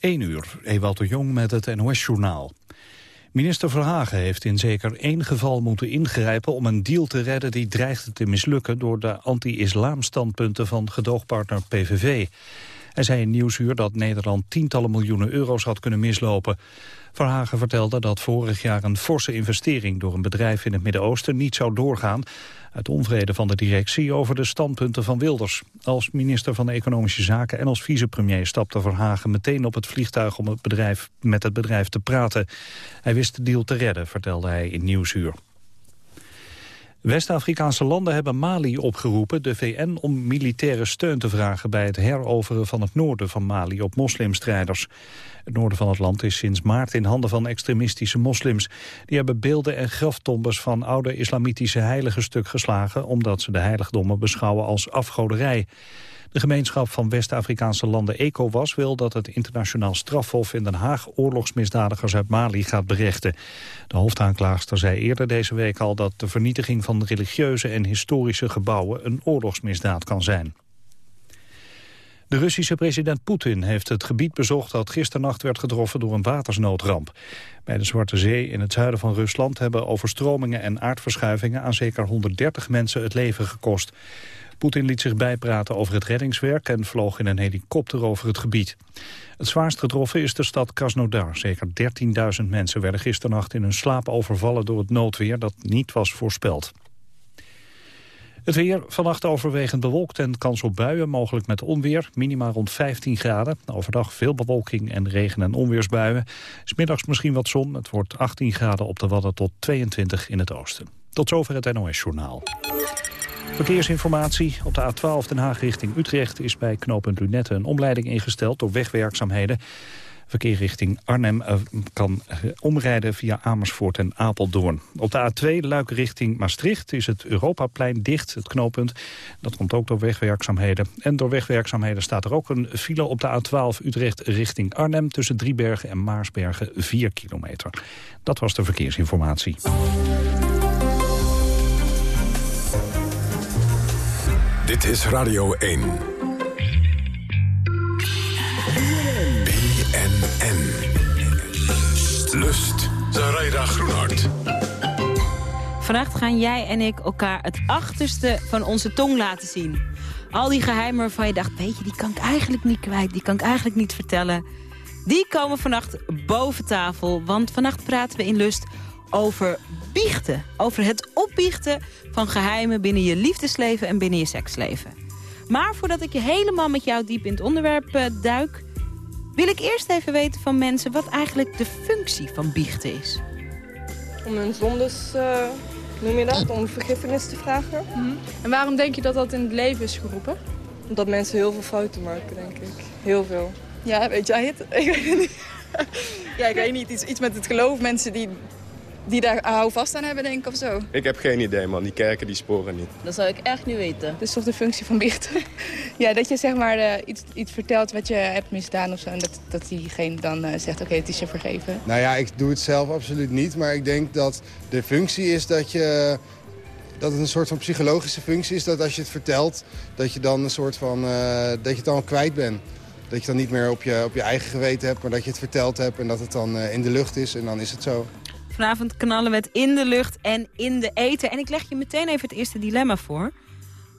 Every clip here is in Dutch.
1 uur, Ewald de Jong met het NOS-journaal. Minister Verhagen heeft in zeker één geval moeten ingrijpen om een deal te redden die dreigde te mislukken door de anti-islamstandpunten van gedoogpartner PVV. Hij zei in Nieuwsuur dat Nederland tientallen miljoenen euro's had kunnen mislopen. Verhagen vertelde dat vorig jaar een forse investering door een bedrijf in het Midden-Oosten niet zou doorgaan uit onvrede van de directie over de standpunten van Wilders. Als minister van Economische Zaken en als vicepremier stapte Verhagen meteen op het vliegtuig om het bedrijf, met het bedrijf te praten. Hij wist de deal te redden, vertelde hij in Nieuwsuur. West-Afrikaanse landen hebben Mali opgeroepen de VN om militaire steun te vragen bij het heroveren van het noorden van Mali op moslimstrijders. Het noorden van het land is sinds maart in handen van extremistische moslims. Die hebben beelden en graftombes van oude islamitische heiligen stuk geslagen omdat ze de heiligdommen beschouwen als afgoderij. De gemeenschap van West-Afrikaanse landen ECOWAS wil dat het internationaal strafhof in Den Haag oorlogsmisdadigers uit Mali gaat berechten. De hoofdaanklaagster zei eerder deze week al dat de vernietiging van religieuze en historische gebouwen een oorlogsmisdaad kan zijn. De Russische president Poetin heeft het gebied bezocht dat gisternacht werd getroffen door een watersnoodramp. Bij de Zwarte Zee in het zuiden van Rusland hebben overstromingen en aardverschuivingen aan zeker 130 mensen het leven gekost. Poetin liet zich bijpraten over het reddingswerk en vloog in een helikopter over het gebied. Het zwaarst getroffen is de stad Krasnodar. Zeker 13.000 mensen werden gisternacht in hun slaap overvallen door het noodweer dat niet was voorspeld. Het weer vannacht overwegend bewolkt en kans op buien, mogelijk met onweer. Minima rond 15 graden. Overdag veel bewolking en regen- en onweersbuien. Smiddags misschien wat zon. Het wordt 18 graden op de Wadden tot 22 in het oosten. Tot zover het NOS-journaal. Verkeersinformatie. Op de A12 Den Haag richting Utrecht is bij knooppunt Lunette een omleiding ingesteld door wegwerkzaamheden. Verkeer richting Arnhem uh, kan uh, omrijden via Amersfoort en Apeldoorn. Op de A2 Luik richting Maastricht is het Europaplein dicht, het knooppunt. Dat komt ook door wegwerkzaamheden. En door wegwerkzaamheden staat er ook een file op de A12 Utrecht richting Arnhem... tussen Driebergen en Maarsbergen 4 kilometer. Dat was de verkeersinformatie. Dit is Radio 1. BNN. Lust. Zaraida Groenhart. Vannacht gaan jij en ik elkaar het achterste van onze tong laten zien. Al die geheimen waarvan je dacht, weet je, die kan ik eigenlijk niet kwijt. Die kan ik eigenlijk niet vertellen. Die komen vannacht boven tafel. Want vannacht praten we in Lust over biechten. Over het opbiechten van geheimen binnen je liefdesleven en binnen je seksleven. Maar voordat ik je helemaal met jou diep in het onderwerp uh, duik... wil ik eerst even weten van mensen wat eigenlijk de functie van biechten is. Om hun zondes, uh, noem je dat, om vergiffenis te vragen. Mm -hmm. En waarom denk je dat dat in het leven is geroepen? Omdat mensen heel veel fouten maken, denk ik. Heel veel. Ja, weet jij het? Ik weet het niet. ja, ik weet niet. Iets, iets met het geloof. Mensen die die daar houvast aan hebben, denk ik, of zo? Ik heb geen idee, man. Die kerken, die sporen niet. Dat zou ik echt niet weten. Dat is toch de functie van biechten? ja, dat je zeg maar uh, iets, iets vertelt wat je hebt misdaan of zo. En dat, dat diegene dan uh, zegt, oké, okay, het is je vergeven. Nou ja, ik doe het zelf absoluut niet. Maar ik denk dat de functie is dat je... Dat het een soort van psychologische functie is. Dat als je het vertelt, dat je dan een soort van... Uh, dat je het dan kwijt bent. Dat je dan niet meer op je, op je eigen geweten hebt, maar dat je het verteld hebt... en dat het dan in de lucht is en dan is het zo. Vanavond knallen we het in de lucht en in de eten. En ik leg je meteen even het eerste dilemma voor.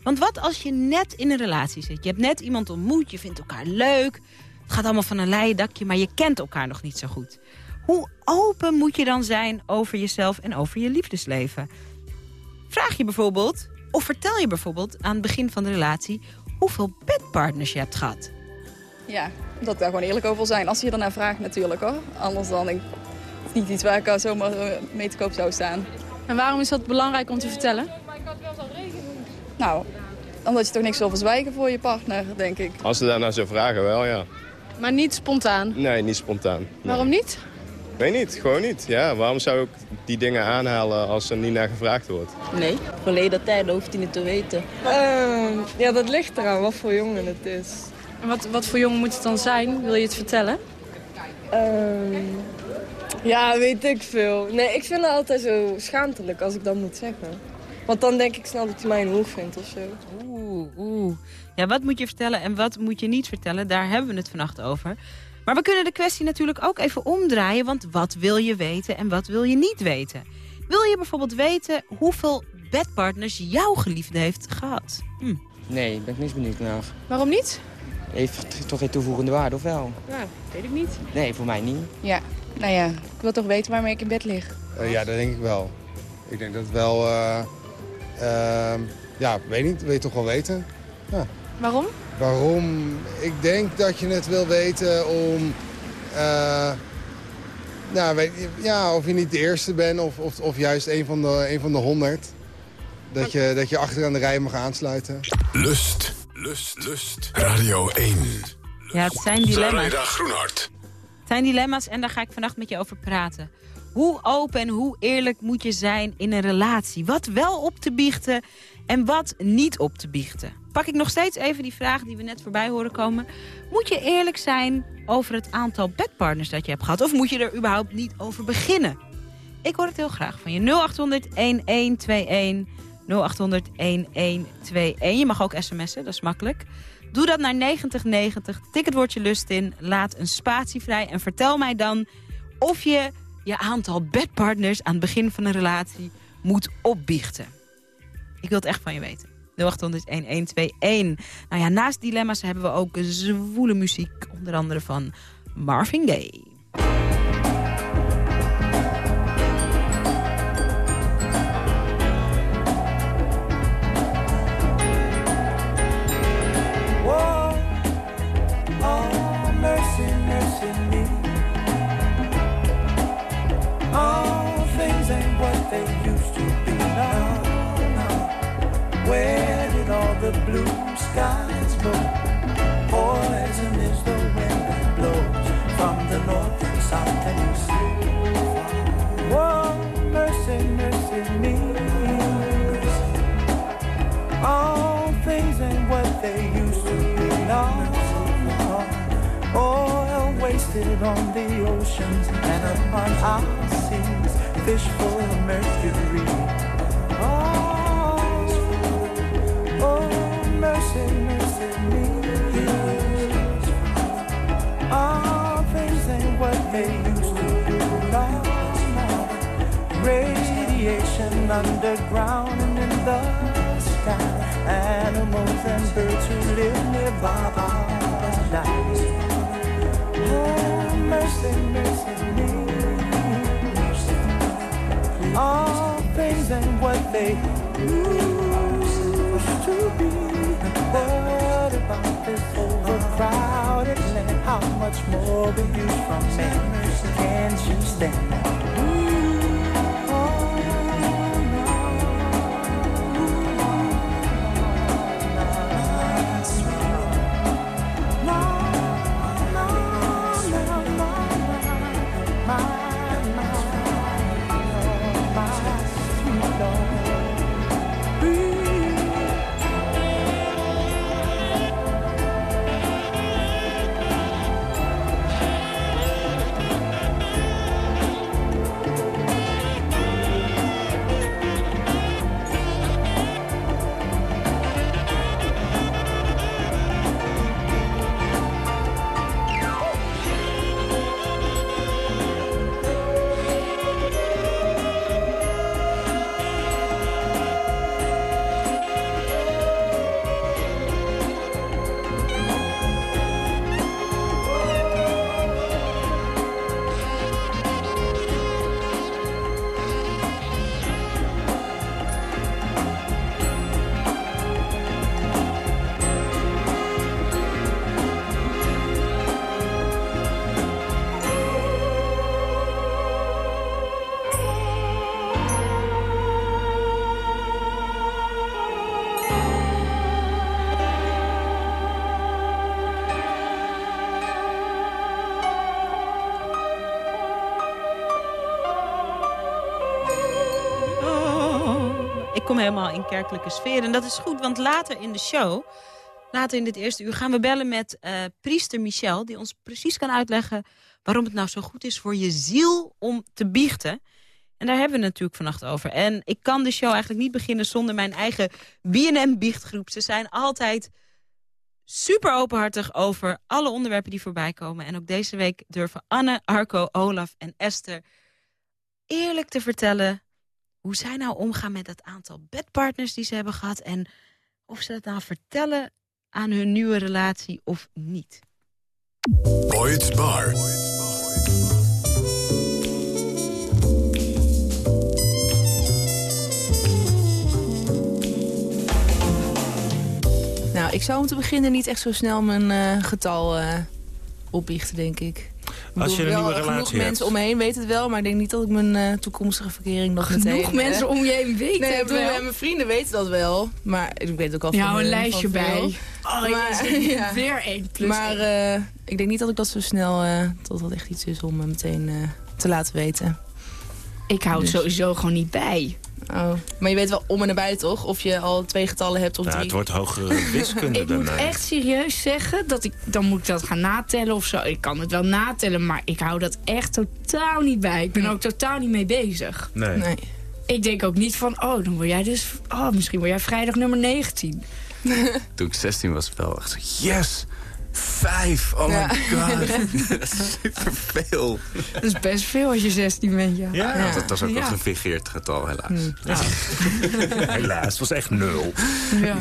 Want wat als je net in een relatie zit? Je hebt net iemand ontmoet, je vindt elkaar leuk. Het gaat allemaal van een leien dakje, maar je kent elkaar nog niet zo goed. Hoe open moet je dan zijn over jezelf en over je liefdesleven? Vraag je bijvoorbeeld, of vertel je bijvoorbeeld aan het begin van de relatie... hoeveel bedpartners je hebt gehad? Ja, dat ik daar gewoon eerlijk over zijn. Als je er naar vraagt natuurlijk hoor. Anders dan ik, niet iets waar ik al zomaar mee te koop zou staan. En waarom is dat belangrijk om te vertellen? Nou, omdat je toch niks wil verzwijgen voor je partner, denk ik. Als ze daarna zo vragen, wel ja. Maar niet spontaan? Nee, niet spontaan. Nee. Waarom niet? Weet niet, gewoon niet. Ja, waarom zou ik die dingen aanhalen als er niet naar gevraagd wordt? Nee, verleden tijd hoeft hij niet te weten. Uh, ja, dat ligt eraan wat voor jongen het is. En wat, wat voor jongen moet het dan zijn? Wil je het vertellen? Uh, ja, weet ik veel. Nee, ik vind het altijd zo schaamtelijk als ik dat moet zeggen. Want dan denk ik snel dat hij mij een hoog vindt of zo. Oeh, oeh. Ja, wat moet je vertellen en wat moet je niet vertellen? Daar hebben we het vannacht over. Maar we kunnen de kwestie natuurlijk ook even omdraaien... want wat wil je weten en wat wil je niet weten? Wil je bijvoorbeeld weten hoeveel bedpartners jouw geliefde heeft gehad? Hm. Nee, daar ben ik niks benieuwd naar. Waarom niet? Heeft toch geen toevoegende waarde, of wel? Ja, weet ik niet. Nee, voor mij niet. Ja, nou ja, ik wil toch weten waarmee ik in bed lig. Eh, ja, dat denk ik wel. Ik denk dat het wel... eh, ehm, ja, weet niet. Wil je toch wel weten? Waarom? Waarom? Ik denk dat je het wil weten om... eh, nou, weet, je- ja, of je niet de eerste bent of, of, of juist een van de, een van de honderd. Dat je, dat je achteraan de rij mag aansluiten. Lust, lust, lust. Radio 1. Ja, het zijn dilemma's. Zaraida Groenhart. Zijn dilemma's en daar ga ik vannacht met je over praten. Hoe open en hoe eerlijk moet je zijn in een relatie? Wat wel op te biechten en wat niet op te biechten? Pak ik nog steeds even die vraag die we net voorbij horen komen. Moet je eerlijk zijn over het aantal bedpartners dat je hebt gehad? Of moet je er überhaupt niet over beginnen? Ik hoor het heel graag van je. 0800-1121. 0800-1121. Je mag ook sms'en, dat is makkelijk. Doe dat naar 9090, tik het woordje lust in, laat een spatie vrij... en vertel mij dan of je je aantal bedpartners aan het begin van een relatie moet opbiechten. Ik wil het echt van je weten. 0800-1121. Nou ja, naast dilemma's hebben we ook zwoele muziek. Onder andere van Marvin Gaye. Blue skies go? Poison is the wind that blows from the north and south and east. Whoa, mercy, mercy me. All things ain't what they used to be. No. Oil wasted on the oceans and upon our seas. Fish full of mercury. Underground and in the sky. Animals and birds who live nearby are dying. Oh, mercy, mercy me. All things ain't what they used to be. What about this overcrowded land? How much more abuse from men Can't you stand? Kom helemaal in kerkelijke sfeer. En dat is goed, want later in de show, later in dit eerste uur... gaan we bellen met eh, priester Michel... die ons precies kan uitleggen waarom het nou zo goed is voor je ziel om te biechten. En daar hebben we natuurlijk vannacht over. En ik kan de show eigenlijk niet beginnen zonder mijn eigen BNM-biechtgroep. Ze zijn altijd super openhartig over alle onderwerpen die voorbij komen. En ook deze week durven Anne, Arco, Olaf en Esther eerlijk te vertellen... hoe zij nou omgaan met het aantal bedpartners die ze hebben gehad... en of ze dat nou vertellen aan hun nieuwe relatie of niet. Boyd's Bar. Nou, ik zou om te beginnen niet echt zo snel mijn eh, getal eh opbiechten, denk ik. Als je een nieuwe Genoeg relatie hebt. mensen om me heen weten het wel, maar ik denk niet dat ik mijn eh, toekomstige verkering nog meteen... Genoeg mensen om je heen weten Nee, het wel. mijn vrienden weten dat wel, maar ik weet ook al Ja, een lijstje bij. Oh, maar, ja. weer één plus Maar eh, ik denk niet dat ik dat zo snel, eh dat dat echt iets is om me meteen eh, te laten weten. Ik hou het Dus. sowieso gewoon niet bij. Oh. Maar je weet wel om en nabij toch? Of je al twee getallen hebt of Nou, drie. het wordt hogere wiskunde Ik moet mij. echt serieus zeggen dat ik dan moet ik dat gaan natellen of zo. Ik kan het wel natellen, maar ik hou dat echt totaal niet bij. Ik ben er ook totaal niet mee bezig. Nee. Nee. Ik denk ook niet van, oh, dan word jij dus, oh, misschien word jij vrijdag nummer 19. Toen ik 16 was, wel echt zo, yes! Vijf! Oh Ja. my god! dat is superveel. Dat is best veel als je 16 bent, ja. Ja. Dat was ook Ja. een gefingeerd getal, helaas. Hmm. Helaas, het was echt nul. Ja.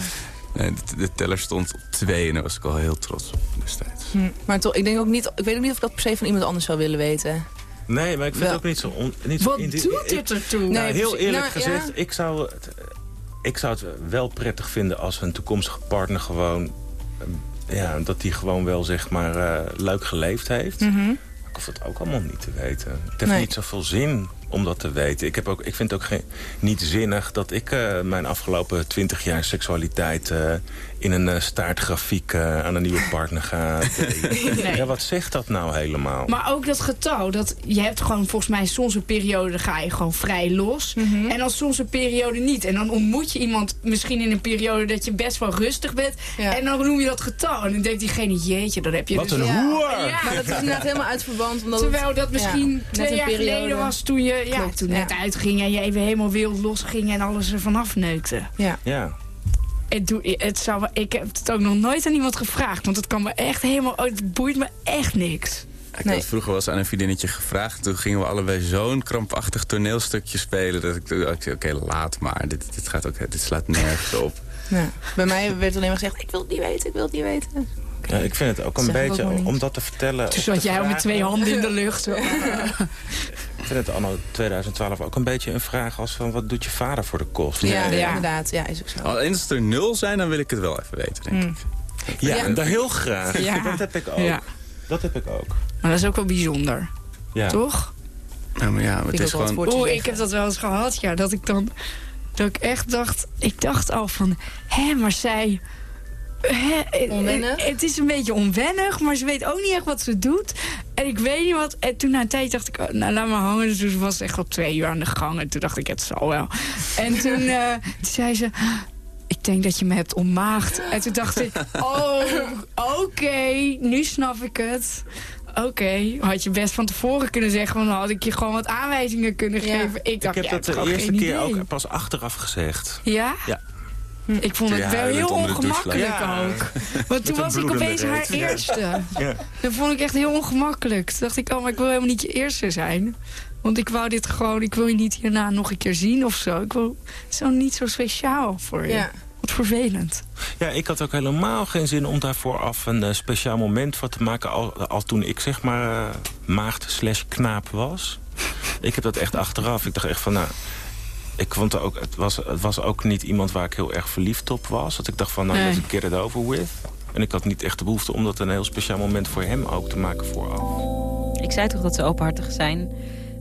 Nee, de, de teller stond op twee en daar was ik al heel trots op destijds. Hm. Maar toch, ik denk ook niet, ik weet ook niet of ik dat per se van iemand anders zou willen weten. Nee, maar ik vind Wel. het ook niet zo... On, niet Wat doet het ertoe? Nou, Nee, heel precies. eerlijk Nou, gezegd, ja. ik, zou het, ik zou het wel prettig vinden als een toekomstige partner gewoon... Ja, dat die gewoon wel zeg maar eh, leuk geleefd heeft. Mhm. Ik hoef dat ook allemaal niet te weten. Het heeft Nee. niet zoveel zin om dat te weten. Ik, heb ook, ik vind het ook geen, niet zinnig dat ik eh, mijn afgelopen twintig jaar seksualiteit... eh, in een eh, staartgrafiek eh, aan een nieuwe partner ga. Nee. Ja, wat zegt dat nou helemaal? Maar ook dat getal, dat je hebt gewoon volgens mij soms een periode, dan ga je gewoon vrij los. Mhm. En dan soms een periode niet. En dan ontmoet je iemand misschien in een periode dat je best wel rustig bent. Ja. En dan noem je dat getal. En dan denkt diegene, jeetje, dan heb je Wat dus... een Ja. hoer! Ja. Maar dat is inderdaad helemaal uit verband. Omdat Terwijl dat misschien ja, twee net een jaar periode. geleden was toen je ja, Klopt, toen ja. net uitging en je even helemaal wild losging en alles er vanaf neukte. Ja. Ja. Het doe, het zou, ik heb het ook nog nooit aan iemand gevraagd, want het kan me echt helemaal, oh, het boeit me echt niks. Ik Nee. had vroeger wel eens aan een vriendinnetje gevraagd. Toen gingen we allebei zo'n krampachtig toneelstukje spelen. Dat ik, ik zei, oké, laat maar. Dit, dit, gaat ook, dit slaat nergens op. Ja. Bij mij werd alleen maar gezegd, ik wil het niet weten, ik wil het niet weten. Ja, ik vind het ook een Zeg ik ook beetje, om dat te vertellen... Toen zat jij al met twee handen in de lucht. Vind het anno 2012 ook een beetje een vraag als van... wat doet je vader voor de kost? Ja, Ja. inderdaad. Ja, is ook zo. Alleen als er nul zijn, dan wil ik het wel even weten, denk Hm. ik. Ja, Ja. en daar heel graag. Ja. Dat heb ik ook. Ja. Dat heb ik ook. Maar dat is ook wel bijzonder, Ja. toch? Ja, maar ja, maar het ik is gewoon... het ik heb dat wel eens gehad, ja. Dat ik dan, dat ik echt dacht, ik dacht al van, hé, maar zij... Hè, Onwennig? Het is een beetje onwennig, maar ze weet ook niet echt wat ze doet. En ik weet niet wat. En toen na een tijd dacht ik, oh, nou laat maar hangen. Dus toen was het echt al twee uur aan de gang. En toen dacht ik, het zal wel. En toen, eh, toen zei ze, ik denk dat je me hebt ontmaagd. En toen dacht ik, oh, oké, nu snap ik het. Oké, had je best van tevoren kunnen zeggen, want dan had ik je gewoon wat aanwijzingen kunnen Ja. geven. Ik Ik dacht, heb jij dat de eerste keer idee. ook pas achteraf gezegd. Ja? Ja. Ik vond het wel heel ongemakkelijk Ja. ook. Want toen was ik opeens haar eerste. Ja. Dat vond ik echt heel ongemakkelijk. Toen dacht ik, oh, maar ik wil helemaal niet je eerste zijn. Want ik wou dit gewoon, ik wil je niet hierna nog een keer zien of zo. Ik wil het is zo niet zo speciaal voor je. Ja. Wat vervelend. Ja, ik had ook helemaal geen zin om daar vooraf een eh, speciaal moment voor te maken. Al, al toen ik zeg maar eh, maagd slash knaap was. Ik heb dat echt achteraf. Ik dacht echt van, nou... Ik vond het ook, het was, het was ook niet iemand waar ik heel erg verliefd op was. Dat ik dacht van, nou, Nee. let's get it over with. En ik had niet echt de behoefte om dat een heel speciaal moment voor hem ook te maken vooraf. Ik zei toch dat ze openhartig zijn.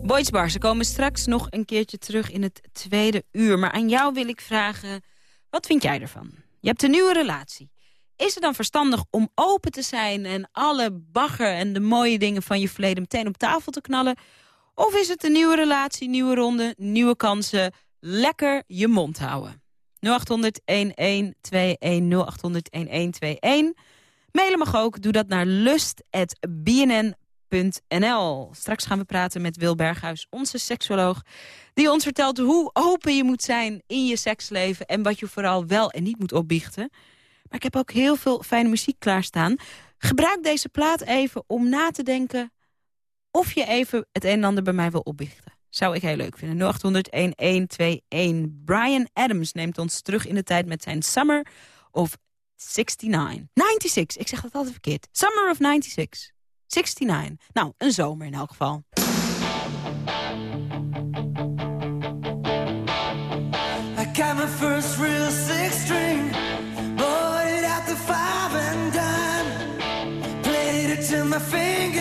Boys Bar, ze komen straks nog een keertje terug in het tweede uur. Maar aan jou wil ik vragen, wat vind jij ervan? Je hebt een nieuwe relatie. Is het dan verstandig om open te zijn en alle bagger en de mooie dingen van je verleden meteen op tafel te knallen? Of is het een nieuwe relatie, nieuwe ronde, nieuwe kansen, lekker je mond houden? 0800 1121 0800 1121. Mailen mag ook, doe dat naar lust.bnn.nl. Straks gaan we praten met Wil Berghuis, onze seksuoloog... die ons vertelt hoe open je moet zijn in je seksleven... en wat je vooral wel en niet moet opbiechten. Maar ik heb ook heel veel fijne muziek klaarstaan. Gebruik deze plaat even om na te denken... of je even het een en ander bij mij wil opbiechten. Zou ik heel leuk vinden. 0800-1121. Brian Adams neemt ons terug in de tijd met zijn Summer of 69. 96, ik zeg dat altijd verkeerd. Summer of 96. 69. Nou, een zomer in elk geval. I got my first real six string, bought it at the five and dime, played it till my fingers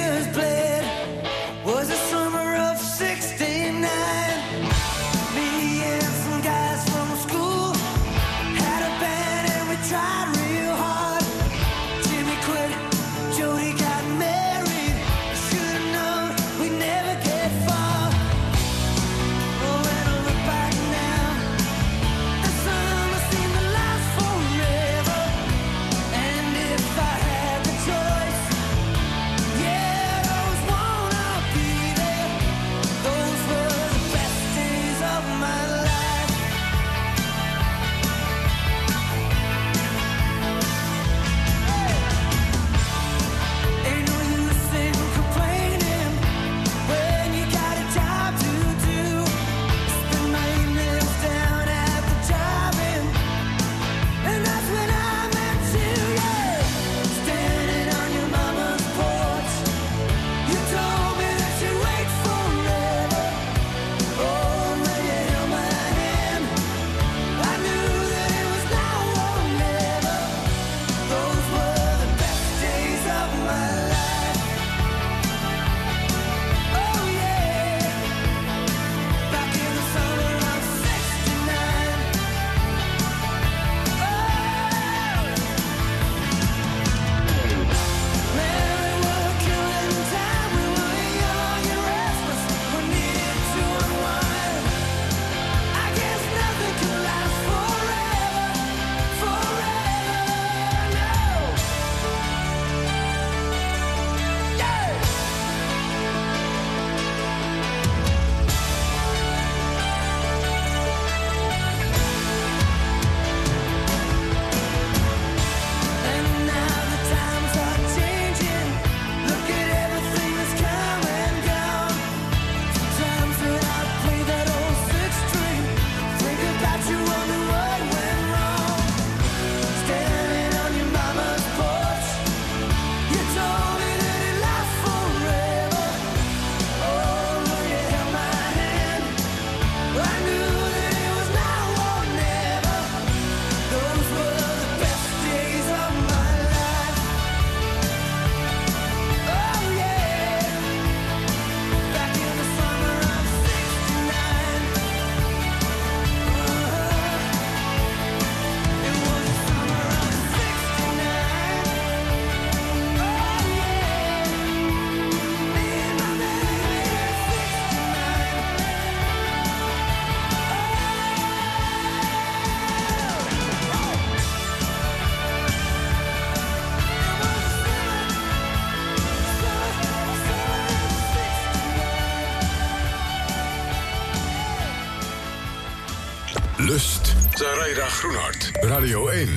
Zaraida Groenhart. Radio 1.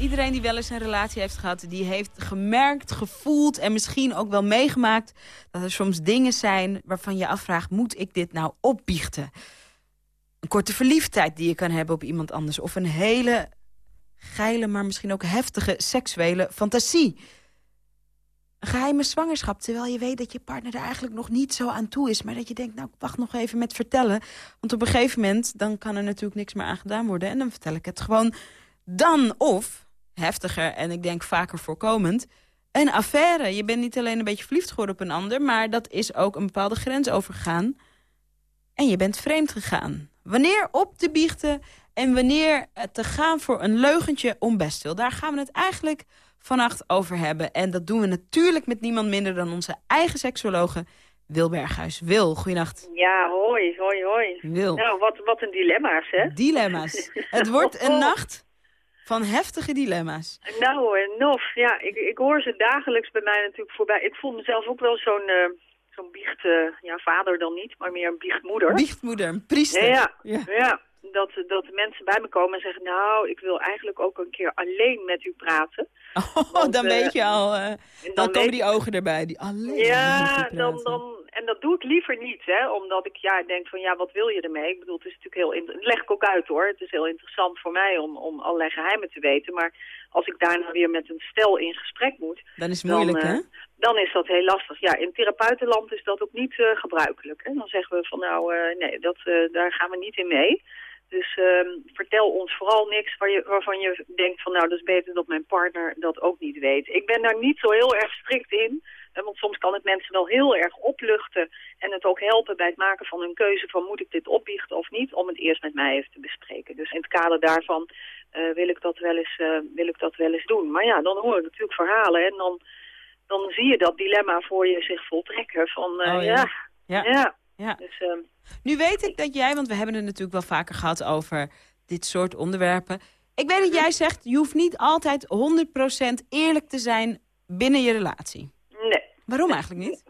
Iedereen die wel eens een relatie heeft gehad... die heeft gemerkt, gevoeld en misschien ook wel meegemaakt... dat er soms dingen zijn waarvan je afvraagt... moet ik dit nou opbiechten? Een korte verliefdheid die je kan hebben op iemand anders... of een hele geile, maar misschien ook heftige seksuele fantasie. Een geheime zwangerschap, terwijl je weet dat je partner er eigenlijk nog niet zo aan toe is. Maar dat je denkt, nou, ik wacht nog even met vertellen. Want op een gegeven moment, dan kan er natuurlijk niks meer aan gedaan worden. En dan vertel ik het gewoon dan of, heftiger en ik denk vaker voorkomend... een affaire. Je bent niet alleen een beetje verliefd geworden op een ander... maar dat is ook een bepaalde grens overgegaan. En je bent vreemd gegaan. Wanneer op te biechten en wanneer te gaan voor een leugentje om bestwil. Daar gaan we het eigenlijk vannacht over hebben. En dat doen we natuurlijk met niemand minder dan onze eigen seksuologe Wil Berghuis. Wil, goeienacht. Ja, hoi, hoi, hoi. Wil. Nou, wat, wat een dilemma's, hè? Dilemma's. Het wordt een nacht van heftige dilemma's. Nou, en nof, ja, ik, ik hoor ze dagelijks bij mij natuurlijk voorbij. Ik voel mezelf ook wel zo'n eh, zo'n biecht, ja, vader dan niet, maar meer een biechtmoeder. Biechtmoeder, een priester. Ja, ja. ja. Dat, dat mensen bij me komen en zeggen... nou, ik wil eigenlijk ook een keer alleen met u praten. Oh, dan eh, weet je al, eh, dan, dan komen die ogen erbij. Die alleen Ja, dan, dan, en dat doe ik liever niet, hè. Omdat ik ja, denk van, ja, wat wil je ermee? Ik bedoel, het is natuurlijk heel... Dat leg ik ook uit, hoor. Het is heel interessant voor mij om, om allerlei geheimen te weten. Maar als ik daarna weer met een stel in gesprek moet... Dan is het moeilijk, dan, eh, hè? Dan is dat heel lastig. Ja, in therapeutenland is dat ook niet gebruikelijk. Hè? Dan zeggen we van, nou, nee, dat, daar gaan we niet in mee. Dus ehm, vertel ons vooral niks waar je, waarvan je denkt van nou, dat is beter dat mijn partner dat ook niet weet. Ik ben daar niet zo heel erg strikt in. hè, Want soms kan het mensen wel heel erg opluchten en het ook helpen bij het maken van hun keuze van moet ik dit opbiechten of niet, om het eerst met mij even te bespreken. Dus in het kader daarvan eh, wil, ik dat wel eens, eh, wil ik dat wel eens doen. Maar ja, dan hoor ik natuurlijk verhalen en dan, dan zie je dat dilemma voor je zich voltrekken van eh, Oh, ja. ja. Ja. ja. Ja. Dus, ehm, Nu weet ik dat jij, want we hebben het natuurlijk wel vaker gehad over dit soort onderwerpen. Ik weet dat jij zegt, je hoeft niet altijd 100% eerlijk te zijn binnen je relatie. nee. Waarom eigenlijk niet?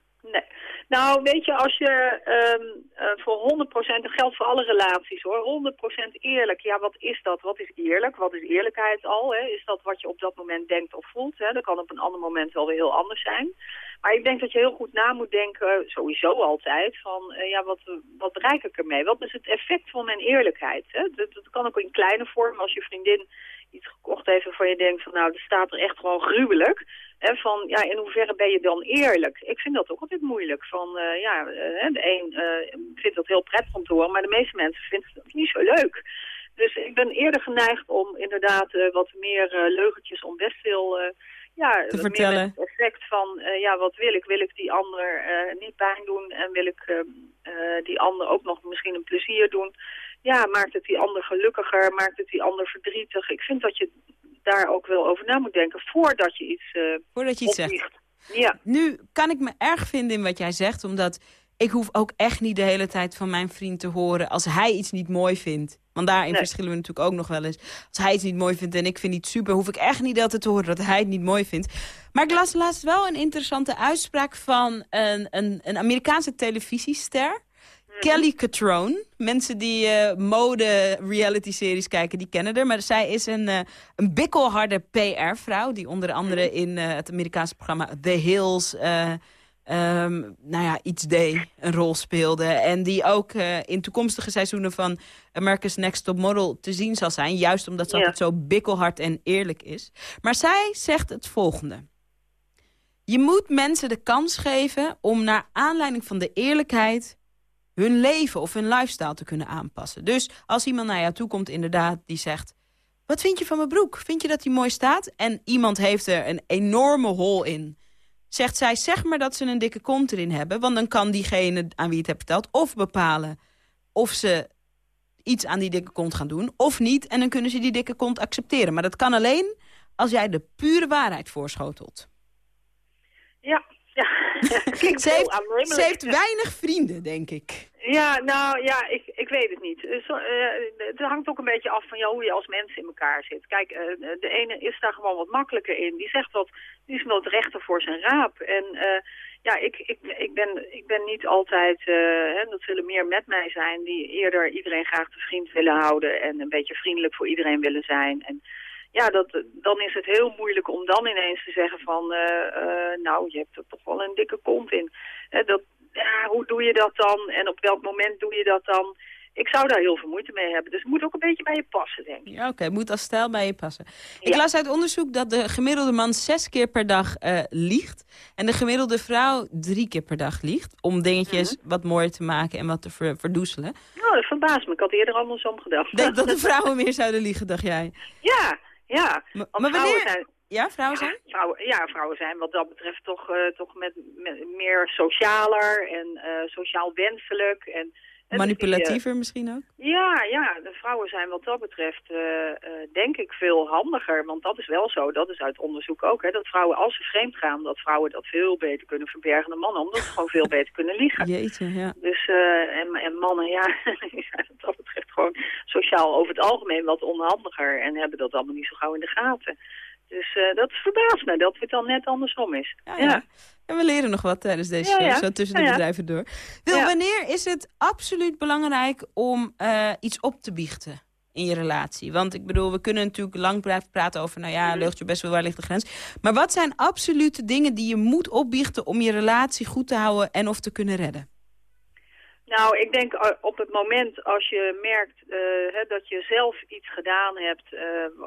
Nou, weet je, als je ehm, eh, voor 100%, dat geldt voor alle relaties hoor, 100% eerlijk, ja, wat is dat? Wat is eerlijk? Wat is eerlijkheid al? Hè? Is dat wat je op dat moment denkt of voelt? Hè? Dat kan op een ander moment wel weer heel anders zijn. Maar ik denk dat je heel goed na moet denken, sowieso altijd, van eh, ja, wat, wat bereik ik ermee? Wat is het effect van mijn eerlijkheid? Hè? Dat, dat kan ook in kleine vorm, als je vriendin iets gekocht heeft waarvan je denkt van nou, dat staat er echt gewoon gruwelijk. En van, ja, in hoeverre ben je dan eerlijk? Ik vind dat ook altijd moeilijk. Van, eh, ja, eh, de een eh, vindt dat heel prettig om te horen, maar de meeste mensen vinden het niet zo leuk. Dus ik ben eerder geneigd om inderdaad wat meer leugentjes om best veel... ja, meer vertellen. het effect van, ja, wat wil ik? Wil ik die ander niet pijn doen? En wil ik die ander ook nog misschien een plezier doen? Ja, maakt het die ander gelukkiger? Maakt het die ander verdrietig? Ik vind dat je daar ook wel over na moet denken voordat je iets eh Voordat je iets zegt. Ja. Nu kan ik me erg vinden in wat jij zegt, omdat ik hoef ook echt niet de hele tijd van mijn vriend te horen als hij iets niet mooi vindt. Want daarin Nee. verschillen we natuurlijk ook nog wel eens. Als hij iets niet mooi vindt en ik vind iets super, hoef ik echt niet altijd te horen dat hij het niet mooi vindt. Maar ik las laatst wel een interessante uitspraak van een, een, een Amerikaanse televisiester. Kelly Catrone. Mensen die eh, mode-reality-series kijken, die kennen haar. Maar zij is een, eh, een bikkelharde PR-vrouw... die onder andere in eh, het Amerikaanse programma The Hills... eh, ehm, nou ja, iets deed, een rol speelde. En die ook in toekomstige seizoenen van America's Next Top Model te zien zal zijn. Juist omdat ze Ja. altijd zo bikkelhard en eerlijk is. Maar zij zegt het volgende. Je moet mensen de kans geven om naar aanleiding van de eerlijkheid hun leven of hun lifestyle te kunnen aanpassen. Dus als iemand naar jou toe komt inderdaad die zegt... wat vind je van mijn broek? Vind je dat die mooi staat? En iemand heeft er een enorme hol in. Zegt zij, zeg maar dat ze een dikke kont erin hebben... want dan kan diegene aan wie het hebt verteld of bepalen... of ze iets aan die dikke kont gaan doen of niet... en dan kunnen ze die dikke kont accepteren. Maar dat kan alleen als jij de pure waarheid voorschotelt. Ja, ja. Heeft, ze heeft weinig vrienden, denk ik. Ja, nou ja, ik, ik weet het niet. Eh, eh, het hangt ook een beetje af van hoe je als mens in elkaar zit. Kijk, eh, de ene is daar gewoon wat makkelijker in. Die zegt wat, die is wat rechter voor zijn raap. En ja, ik, ik, ik, ben, ik ben niet altijd, hè, dat zullen meer met mij zijn, die eerder iedereen graag te vriend willen houden en een beetje vriendelijk voor iedereen willen zijn. En ja, dat, dan is het heel moeilijk om dan ineens te zeggen van, nou, je hebt er toch wel een dikke kont in. Dat, ja, hoe doe je dat dan en op welk moment doe je dat dan? Ik zou daar heel veel moeite mee hebben. Dus het moet ook een beetje bij je passen, denk ik. Ja, oké, moet als stijl bij je passen. Ik Ja. las uit onderzoek dat de gemiddelde man zes keer per dag eh, liegt. En de gemiddelde vrouw drie keer per dag liegt. Om dingetjes Mhm. wat mooier te maken en wat te ver- verdoezelen. Nou, dat verbaast me. Ik had eerder andersom gedacht. Denk dat de vrouwen meer zouden liegen, dacht jij. Ja, ja. Maar, maar wanneer... zijn... Ja, vrouwen zijn? Vrouwen, ja, vrouwen zijn wat dat betreft toch, eh, toch met, met meer socialer en eh, sociaal wenselijk. En, en die, Manipulatiever misschien ook? eh, ja, ja, de vrouwen zijn wat dat betreft eh, eh, denk ik veel handiger. Want dat is wel zo, dat is uit onderzoek ook. Hè, dat vrouwen als ze vreemd gaan, dat vrouwen dat veel beter kunnen verbergen dan mannen. Omdat ze gewoon veel beter kunnen liegen. Jeetje, ja. Dus, eh, en, en mannen, ja, zijn wat dat betreft gewoon sociaal over het algemeen wat onhandiger. En hebben dat allemaal niet zo gauw in de gaten. Dus eh, dat verbaast me dat het dan net andersom is. Ja, ja. En we leren nog wat tijdens deze show, ja. zo tussen de bedrijven door. Wil, wanneer is het absoluut belangrijk om eh, iets op te biechten in je relatie? Want ik bedoel, we kunnen natuurlijk lang blijven praten over... nou Mhm. ja, leugt je best wel, waar ligt de grens? Maar wat zijn absolute dingen die je moet opbiechten... om je relatie goed te houden en of te kunnen redden? Nou, ik denk eh, op het moment als je merkt eh, hè, dat je zelf iets gedaan hebt eh,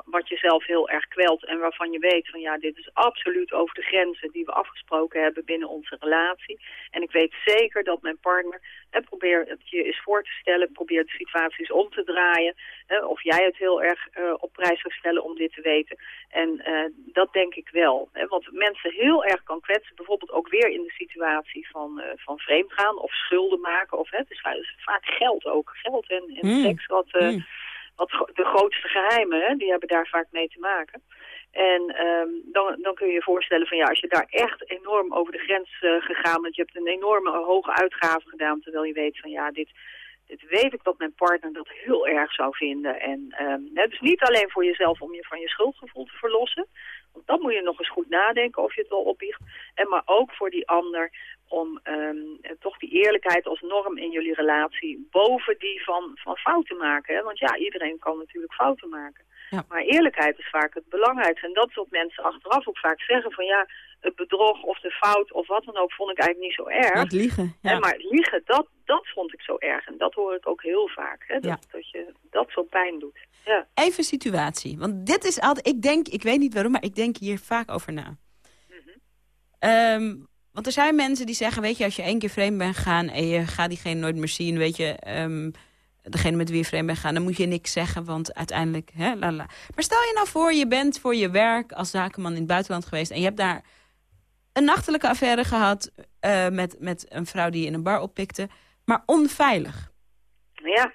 wat je zelf heel erg kwelt en waarvan je weet van ja, dit is absoluut over de grenzen die we afgesproken hebben binnen onze relatie. En ik weet zeker dat mijn partner, hè, probeer het je eens voor te stellen, probeer de situaties om te draaien. Hè, of jij het heel erg eh, op prijs zou stellen om dit te weten. En eh, dat denk ik wel. Hè, want mensen heel erg kan kwetsen, bijvoorbeeld ook weer in de situatie van, eh van vreemdgaan of schulden maken. Of, hè, het is va- vaak geld ook. Geld en, en Mm. seks, wat, eh, wat de grootste geheimen, hè, die hebben daar vaak mee te maken. En ehm, dan, dan kun je je voorstellen van ja, als je daar echt enorm over de grens eh, gegaan bent, je hebt een enorme hoge uitgave gedaan, terwijl je weet van ja, dit, dit weet ik dat mijn partner dat heel erg zou vinden. En ehm, hè, dus niet alleen voor jezelf om je van je schuldgevoel te verlossen, want dan moet je nog eens goed nadenken of je het wel opbiecht. En maar ook voor die ander om ehm, eh, toch die eerlijkheid als norm in jullie relatie boven die van, van fouten maken. Want ja, iedereen kan natuurlijk fouten maken. Maar eerlijkheid is vaak het belangrijkste. En dat is wat mensen achteraf ook vaak zeggen van ja, het bedrog of de fout of wat dan ook vond ik eigenlijk niet zo erg. Het liegen, ja. Maar het liegen, dat, dat vond ik zo erg. En dat hoor ik ook heel vaak. Hè? Dat, Ja. dat je dat zo pijn doet. Ja. Even situatie. Want dit is altijd... Ik denk, ik weet niet waarom, maar ik denk hier vaak over na. Ehm, want er zijn mensen die zeggen, weet je, als je één keer vreemd bent gegaan... en je gaat diegene nooit meer zien, weet je... ehm, degene met wie je vreemd bent gegaan, dan moet je niks zeggen, want uiteindelijk... Hè, la, la. Maar stel je nou voor, je bent voor je werk als zakenman in het buitenland geweest... en je hebt daar een nachtelijke affaire gehad eh, met, met een vrouw die je in een bar oppikte... maar onveilig. Ja.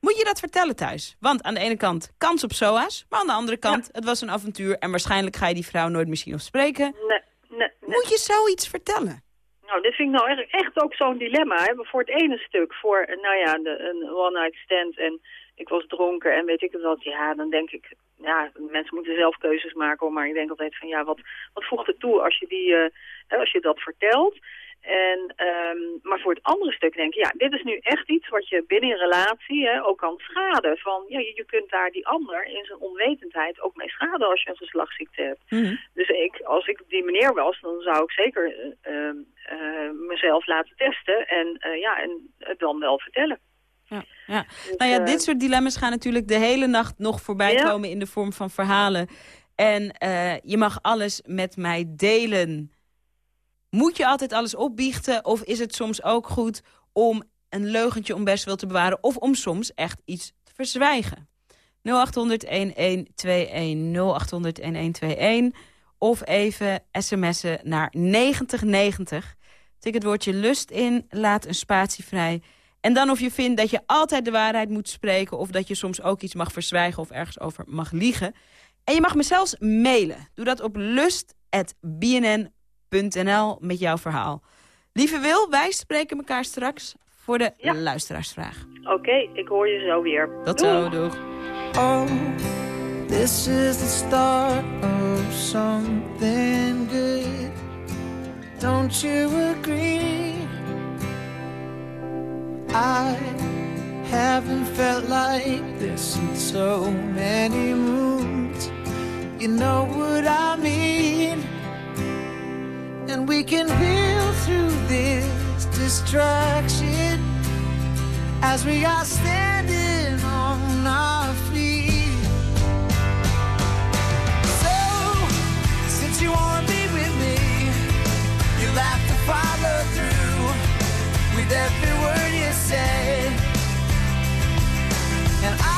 Moet je dat vertellen thuis? Want aan de ene kant kans op SOA's, maar aan de andere kant, het was een avontuur en waarschijnlijk ga je die vrouw nooit meer zien of spreken. Nee, nee, nee. Moet je zoiets vertellen? Nou, dit vind ik nou echt, ook zo'n dilemma. Hè? Voor het ene stuk, voor nou ja, de, een one-night stand en ik was dronken en weet ik het wat. Ja, dan denk ik, ja, mensen moeten zelf keuzes maken. Maar ik denk altijd van, ja, wat, wat voegt het toe als je, die, eh, als je dat vertelt? En, ehm, maar voor het andere stuk denk ik, ja, dit is nu echt iets wat je binnen een relatie hè, ook kan schaden. Van, ja, je, je kunt daar die ander in zijn onwetendheid ook mee schaden als je een geslachtsziekte hebt. Dus ik, als ik die meneer was, dan zou ik zeker eh, ehm, eh, mezelf laten testen en, eh, ja, en het dan wel vertellen. Ja. ja. Nou ja, eh, dit soort dilemma's gaan natuurlijk de hele nacht nog voorbij Ja. komen in de vorm van verhalen. En eh, je mag alles met mij delen. Moet je altijd alles opbiechten of is het soms ook goed om een leugentje om best wel te bewaren... of om soms echt iets te verzwijgen? 0800-1121, 0800-1121 of even sms'en naar 9090. Tik het woordje lust in, laat een spatie vrij... En dan of je vindt dat je altijd de waarheid moet spreken... of dat je soms ook iets mag verzwijgen of ergens over mag liegen. En je mag me zelfs mailen. Doe dat op lust.bnn.nl met jouw verhaal. Lieve Wil, wij spreken elkaar straks voor de luisteraarsvraag. Oké, ik hoor je zo weer. Tot Doei. zo, doeg. Oh, this is the start of something good. Don't you agree? I haven't felt like this in so many moons. You know what I mean? And we can build through this distraction as we are standing on our feet. So, since you wanna be with me, you'll have to follow through with every word you say. And I,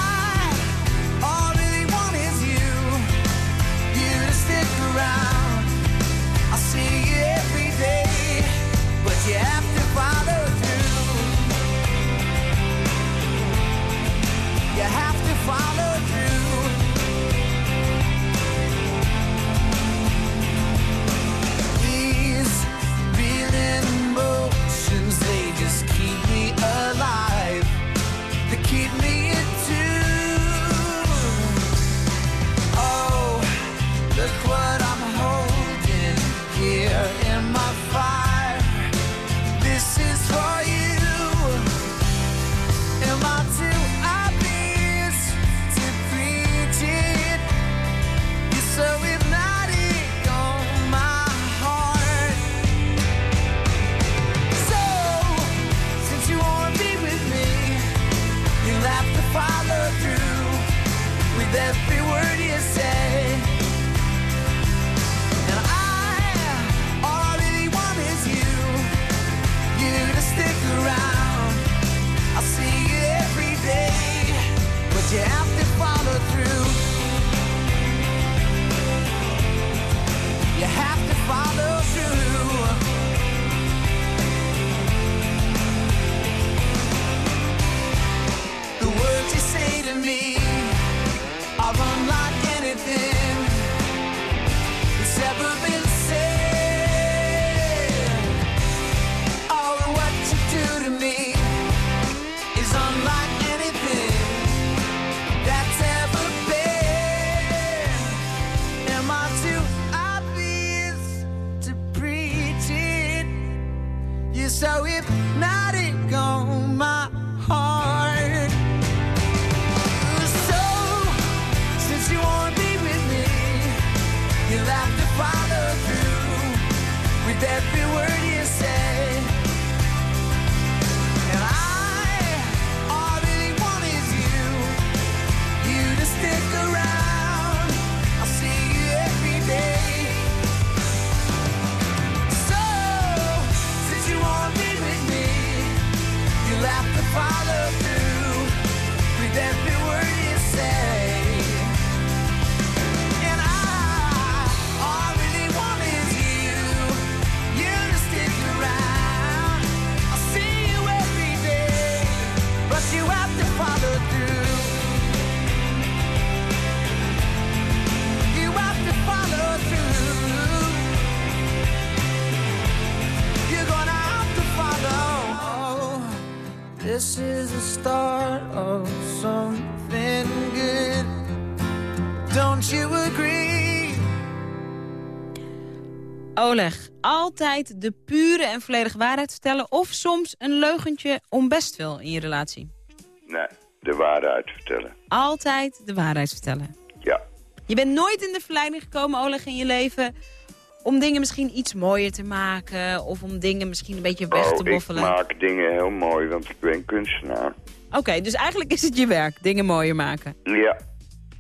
Oleg, altijd de pure en volledige waarheid vertellen... of soms een leugentje om best wil in je relatie? Nee, de waarheid vertellen. Altijd de waarheid vertellen. Ja. Je bent nooit in de verleiding gekomen, Oleg, in je leven... om dingen misschien iets mooier te maken... of om dingen misschien een beetje weg te Oh, ik boffelen. maak dingen heel mooi, want ik ben kunstenaar. Oké, dus eigenlijk is het je werk, dingen mooier maken. Ja,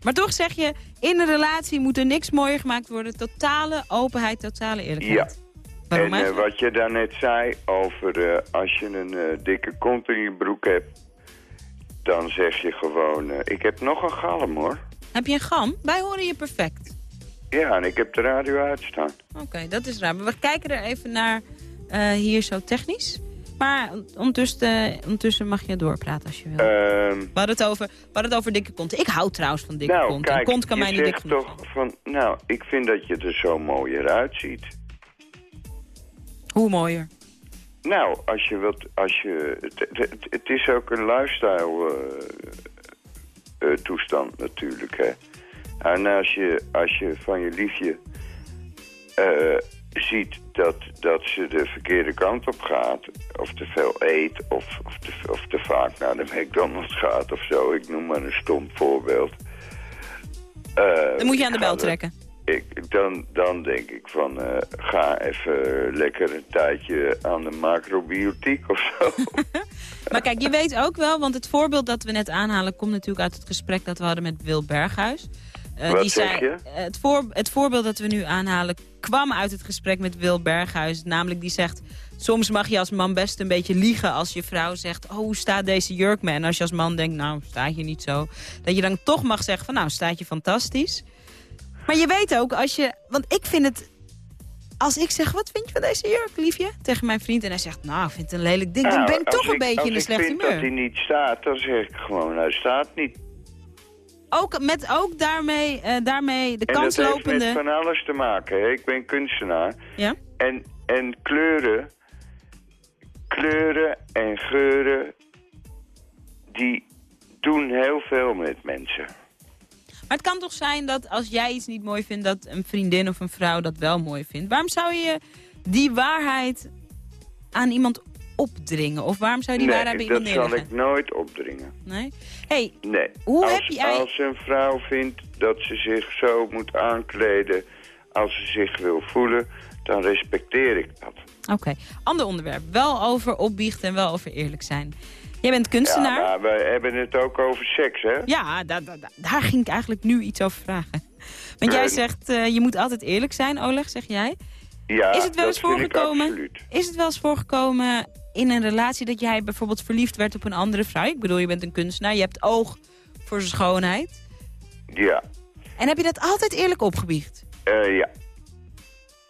Maar toch zeg je, in een relatie moet er niks mooier gemaakt worden. Totale openheid, totale eerlijkheid. ja. Waarom en eh, wat je daarnet zei over eh, als je een eh, dikke kont in je broek hebt... dan zeg je gewoon, ik heb nog een galm hoor. Heb je een gam? Wij horen je perfect. Ja, en ik heb de radio uitstaan. Oké, dat is raar. Maar we kijken er even naar hier zo technisch. Maar ondertussen, eh, ondertussen mag je doorpraten als je wil. Ehm, we, hadden het over, we hadden het over dikke kont. Ik hou trouwens van dikke nou, kont. kijk, kont kan mij niet dik genoeg toch van, nou, ik vind dat je er zo mooier uitziet. Hoe mooier? Nou, als je wilt, als je, het, is ook een lifestyle eh, eh, toestand natuurlijk, hè. En als je, als je van je liefje ziet dat, dat ze de verkeerde kant op gaat, of te veel eet, of, of, te, of te vaak naar de McDonald's gaat of zo, ik noem maar een stom voorbeeld. Eh, Dan moet je aan de bel trekken. ik, dan, dan denk ik van, eh, ga even lekker een tijdje aan de macrobiotiek of zo. Maar kijk, je weet ook wel, want het voorbeeld dat we net aanhalen... komt natuurlijk uit het gesprek dat we hadden met Wil Berghuis. Eh, Wat die zeg zei, je? eh, Het, voor, het voorbeeld dat we nu aanhalen kwam uit het gesprek met Wil Berghuis. Namelijk die zegt, soms mag je als man best een beetje liegen als je vrouw zegt... oh, hoe staat deze jurk me? En als je als man denkt, nou, staat je niet zo. Dat je dan toch mag zeggen van, nou, staat je fantastisch. Maar je weet ook, als je... Want ik vind het... Als ik zeg, wat vind je van deze jurk, liefje? Tegen mijn vriend. En hij zegt, nou, ik vind het een lelijk ding. dan Nou, ben ik als toch een beetje als in een ik slecht vind humeur. dat hij niet staat, dan zeg ik gewoon, hij staat niet. Ook, met ook daarmee, eh, daarmee de En dat heeft met van alles te maken. Hè? Ik ben kunstenaar. Ja? En, en kleuren, kleuren en geuren, die doen heel veel met mensen. Maar het kan toch zijn dat als jij iets niet mooi vindt... dat een vriendin of een vrouw dat wel mooi vindt. Waarom zou je die waarheid aan iemand opdringen? Of waarom zou je die waarheid bij dat iemand zal neerleggen? ik nooit opdringen. Nee? Hey, Nee. Hoe als, heb jij- als een vrouw vindt dat ze zich zo moet aankleden als ze zich wil voelen, dan respecteer ik dat. oké. Ander onderwerp. Wel over opbiechten en wel over eerlijk zijn. Jij bent kunstenaar. Ja, we hebben het ook over seks, hè? Ja, da- da- da- daar ging ik eigenlijk nu iets over vragen. Want jij Eh, zegt, eh, je moet altijd eerlijk zijn, Oleg, zeg jij. Ja, is het wel eens voorgekomen? absoluut. Is het wel eens voorgekomen in een relatie dat jij bijvoorbeeld verliefd werd op een andere vrouw? Ik bedoel, je bent een kunstenaar, je hebt oog voor schoonheid. Ja, En heb je dat altijd eerlijk opgebiecht? Eh, ja.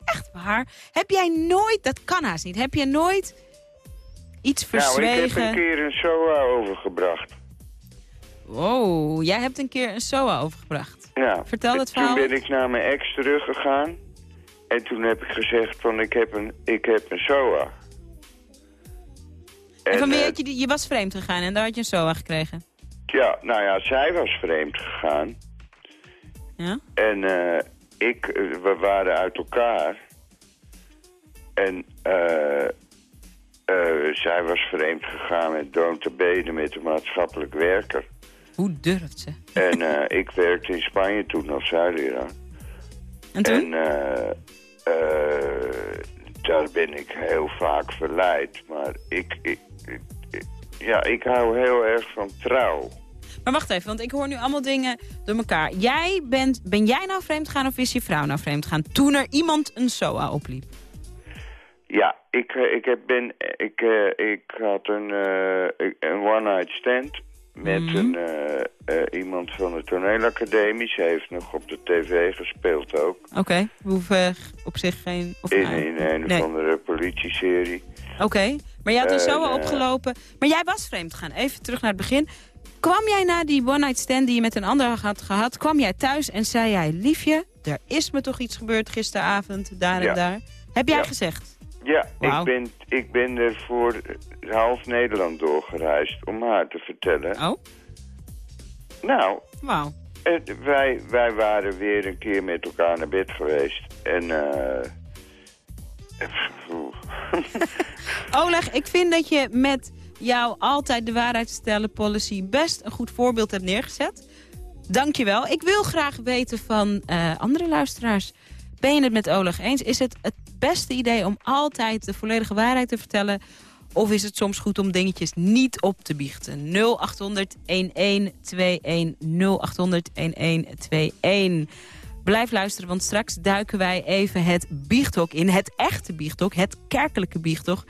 Echt waar? Heb jij nooit, dat kan haast niet, heb jij nooit iets Nou, ik verzwegen? heb een keer een SOA overgebracht. Wow, jij hebt een keer een SOA overgebracht. Ja. Vertel het Toen verhaal ben ik naar mijn ex teruggegaan. En toen heb ik gezegd van ik heb een, ik heb een SOA. En van wie eh, had je, die, je was vreemd gegaan en daar had je een SOA gekregen. Ja, nou ja, zij was vreemd gegaan. Ja? En eh, ik, eh, we waren uit elkaar. En eh, zij was vreemd gegaan met Doon Beden met een maatschappelijk werker. Hoe durft ze? En ik werkte in Spanje toen als zeileraar. En toen? En daar ben ik heel vaak verleid. Maar ik, ik, ik- ik- ja, ik hou heel erg van trouw. Maar wacht even, want ik hoor nu allemaal dingen door elkaar. Jij bent, ben jij nou vreemd gaan of is je vrouw nou vreemd gaan? Toen er iemand een SOA opliep. Ja, ik, eh, ik, heb ben, ik, eh, ik had een, eh, een one-night stand met Mhm. een, eh, eh, iemand van de toneelacademie. Ze heeft nog op de tv gespeeld ook. Oké, we hoeven op zich geen... Of, In, in een nee. of andere politieserie. Oké, maar jij had een En, SOA eh, opgelopen. Maar jij was vreemd gaan. Even terug naar het begin. Kwam jij na die one-night stand die je met een ander had gehad... kwam jij thuis en zei jij... Liefje, er is me toch iets gebeurd gisteravond, daar en Ja. daar. Heb jij Ja. gezegd? Ja, ik ben, ik ben er voor half Nederland doorgereisd om haar te vertellen. Oh? Nou, Wauw. wij, wij waren weer een keer met elkaar naar bed geweest. En eh oeh. Oleg, ik vind dat je met jouw altijd de waarheid vertellen policy... best een goed voorbeeld hebt neergezet. Dank je wel. Ik wil graag weten van eh, andere luisteraars. Ben je het met Oleg eens? Is het het beste idee om altijd de volledige waarheid te vertellen... of is het soms goed om dingetjes niet op te biechten? 0800-1121, 0800-1121. Blijf luisteren, want straks duiken wij even het biechthok in. Het echte biechthok, het kerkelijke biechthok.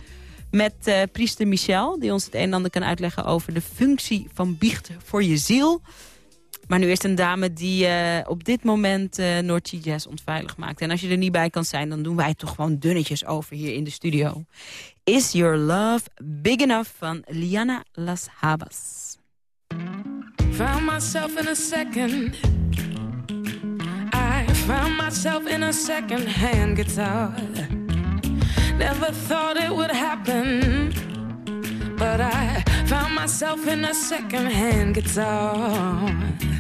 Met eh, priester Michel, die ons het een en ander kan uitleggen... over de functie van biechten voor je ziel. Maar nu is een dame die eh, op dit moment eh Noordse Jazz ontveilig maakt. En als je er niet bij kan zijn, dan doen wij het toch gewoon dunnetjes over hier in de studio. Is Your Love Big Enough van Liana Las Habas. Found myself in a second. I found myself in a second-hand guitar. Never thought it would happen, but I found myself in a second-hand guitar.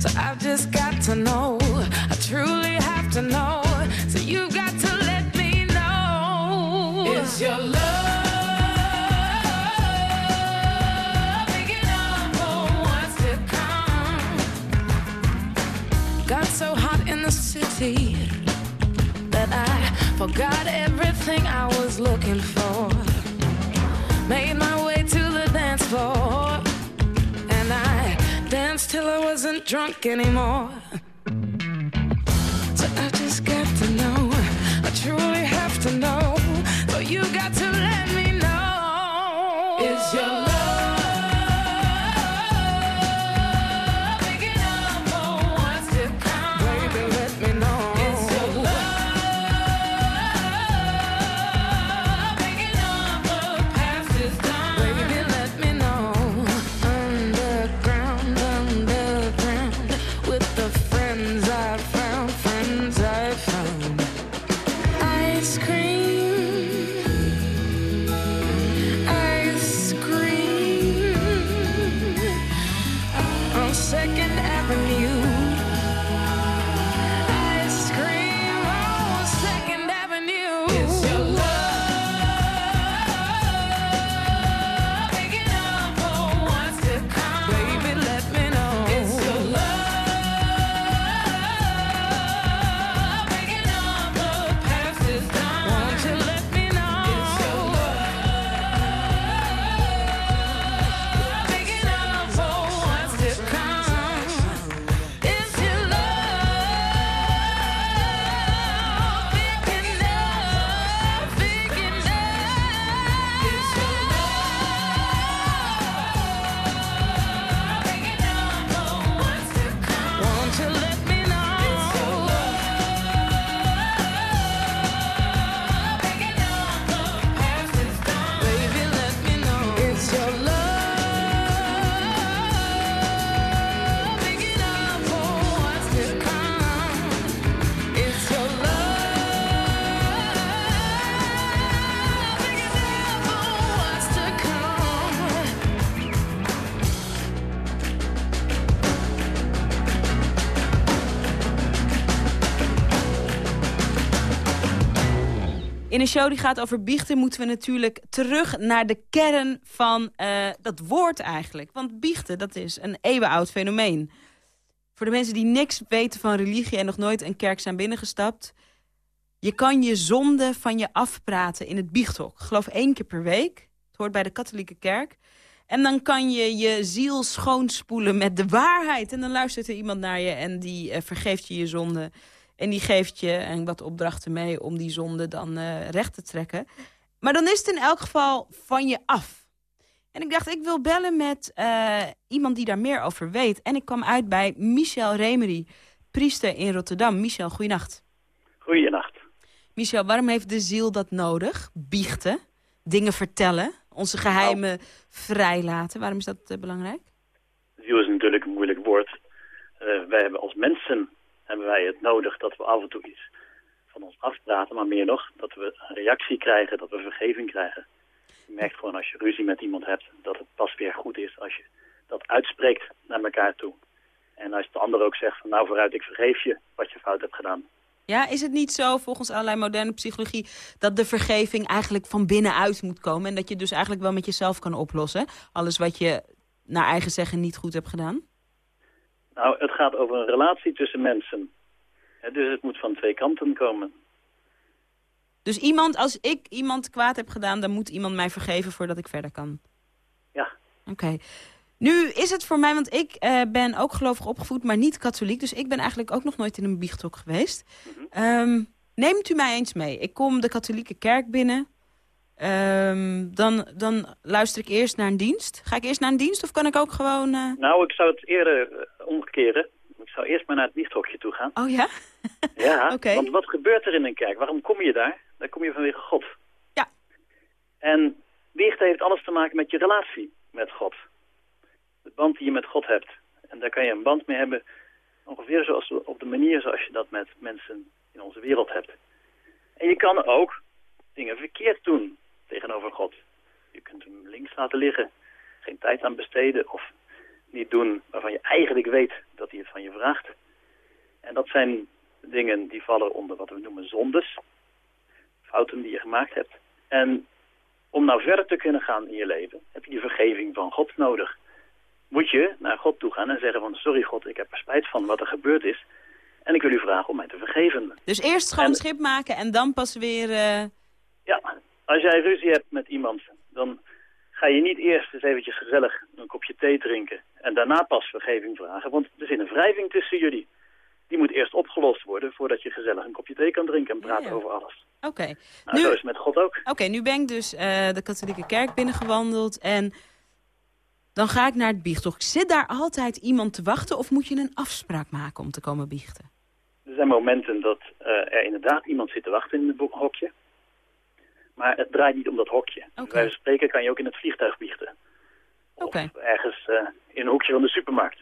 So I've just got to know, I truly have to know. So you've got to let me know. Is your love big enough for what's to come? Got so hot in the city that I forgot everything I was looking for. Made my way to the dance floor, danced till I wasn't drunk anymore. So I just got to know, I truly have to know. So you got to show die gaat over biechten moeten we natuurlijk terug naar de kern van eh, dat woord eigenlijk. Want biechten, dat is een eeuwenoud fenomeen. Voor de mensen die niks weten van religie en nog nooit een kerk zijn binnengestapt... je kan je zonde van je afpraten in het biechthok. Geloof één keer per week. Het hoort bij de katholieke kerk. En dan kan je je ziel schoonspoelen met de waarheid. En dan luistert er iemand naar je en die eh, vergeeft je je zonde... En die geeft je en wat opdrachten mee om die zonde dan eh, recht te trekken. Maar dan is het in elk geval van je af. En ik dacht, ik wil bellen met eh, iemand die daar meer over weet. En ik kwam uit bij Michel Remery, priester in Rotterdam. Michel, goeienacht. Goeienacht. Michel, waarom heeft de ziel dat nodig? Biechten, dingen vertellen, onze geheimen vrijlaten. Waarom is dat eh, belangrijk? Ziel is natuurlijk een moeilijk woord. wij hebben als mensen hebben wij het nodig dat we af en toe iets van ons afpraten. Maar meer nog, dat we een reactie krijgen, dat we vergeving krijgen. Je merkt gewoon als je ruzie met iemand hebt, dat het pas weer goed is als je dat uitspreekt naar elkaar toe. En als de ander ook zegt van nou vooruit, ik vergeef je wat je fout hebt gedaan. Ja, is het niet zo volgens allerlei moderne psychologie dat de vergeving eigenlijk van binnenuit moet komen en dat je dus eigenlijk wel met jezelf kan oplossen? Alles wat je naar eigen zeggen niet goed hebt gedaan? Nou, het gaat over een relatie tussen mensen. dus het moet van twee kanten komen. Dus iemand, als ik iemand kwaad heb gedaan, dan moet iemand mij vergeven voordat ik verder kan? Ja. Oké. Nu is het voor mij, want ik uh, ben ook gelovig opgevoed, maar niet katholiek. Dus ik ben eigenlijk ook nog nooit in een biechtok geweest. Mm neemt u mij eens mee. Ik kom de katholieke kerk binnen. Um, dan, dan luister ik eerst naar een dienst. Ga ik eerst naar een dienst of kan ik ook gewoon... Uh... Nou, ik zou het eerder uh, omkeren. Ik zou eerst maar naar het biechthokje toe gaan. Oh ja? ja, okay. want wat gebeurt er in een kerk? Waarom kom je daar? Daar kom je vanwege God. Ja. En biechten heeft alles te maken met je relatie met God. De band die je met God hebt. En daar kan je een band mee hebben ongeveer zoals op de manier zoals je dat met mensen in onze wereld hebt. En je kan ook dingen verkeerd doen tegenover God. Je kunt hem links laten liggen, geen tijd aan besteden of niet doen waarvan je eigenlijk weet dat hij het van je vraagt. En dat zijn dingen die vallen onder wat we noemen zondes, fouten die je gemaakt hebt. En om nou verder te kunnen gaan in je leven, heb je die vergeving van God nodig. Moet je naar God toe gaan en zeggen van, sorry God, ik heb er spijt van wat er gebeurd is. En ik wil u vragen om mij te vergeven. Dus eerst schoon en, schip maken en dan pas weer... Uh... Ja, als jij ruzie hebt met iemand, dan ga je niet eerst eens eventjes gezellig een kopje thee drinken en daarna pas vergeving vragen. Want er zit een wrijving tussen jullie. Die moet eerst opgelost worden voordat je gezellig een kopje thee kan drinken en praten over alles. Oké. Nou, nu... zo is het met God ook. Oké, nu ben ik dus uh, de katholieke kerk binnengewandeld en dan ga ik naar het biechthof. Zit daar altijd iemand te wachten of moet je een afspraak maken om te komen biechten? Er zijn momenten dat uh, er inderdaad iemand zit te wachten in het hokje. Maar het draait niet om dat hokje. Okay. Bij spreken kan je ook in het vliegtuig biechten. Of okay. ergens uh, in een hoekje van de supermarkt.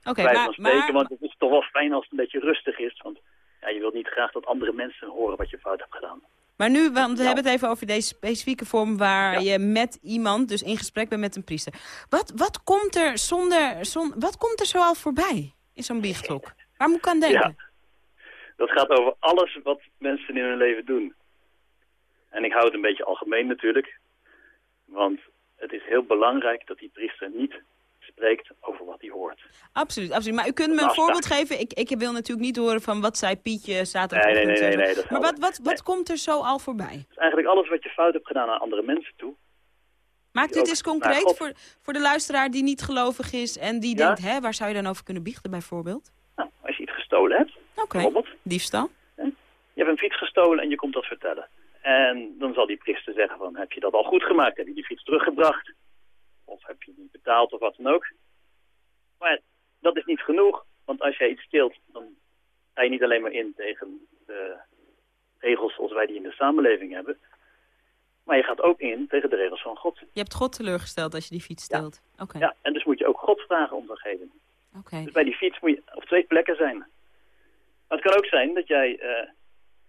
Oké, okay, maar, spreken, maar... Want het is toch wel fijn als het een beetje rustig is. Want ja, je wilt niet graag dat andere mensen horen wat je fout hebt gedaan. Maar nu, want we hebben het even over deze specifieke vorm waar ja. je met iemand, dus in gesprek bent met een priester. Wat, wat komt er zonder, zon, wat komt er zoal voorbij in zo'n biechthok? Waar moet ik aan denken? Ja. Dat gaat over alles wat mensen in hun leven doen. En ik hou het een beetje algemeen natuurlijk. Want het is heel belangrijk dat die priester niet spreekt over wat hij hoort. Absoluut, absoluut. Maar u kunt me een voorbeeld geven. Ik, ik wil natuurlijk niet horen van wat zei Pietje zaterdag. Nee, nee, nee. nee, nee maar wat, wat, wat komt er zo al voorbij? Het is eigenlijk alles wat je fout hebt gedaan aan andere mensen toe. Maak dit eens concreet voor, voor de luisteraar die niet gelovig is en die denkt, hè, waar zou je dan over kunnen biechten bijvoorbeeld? Nou, als je iets gestolen hebt, bijvoorbeeld. Diefstal. Je hebt een fiets gestolen en je komt dat vertellen. En dan zal die priester zeggen van, heb je dat al goed gemaakt? Heb je die fiets teruggebracht? Of heb je die betaald of wat dan ook? Maar dat is niet genoeg, want als jij iets steelt, dan ga je niet alleen maar in tegen de regels zoals wij die in de samenleving hebben. Maar je gaat ook in tegen de regels van God. Je hebt God teleurgesteld als je die fiets steelt. Ja, okay. ja en dus moet je ook God vragen om vergeving. Okay. Dus bij die fiets moet je op twee plekken zijn. Maar het kan ook zijn dat jij uh,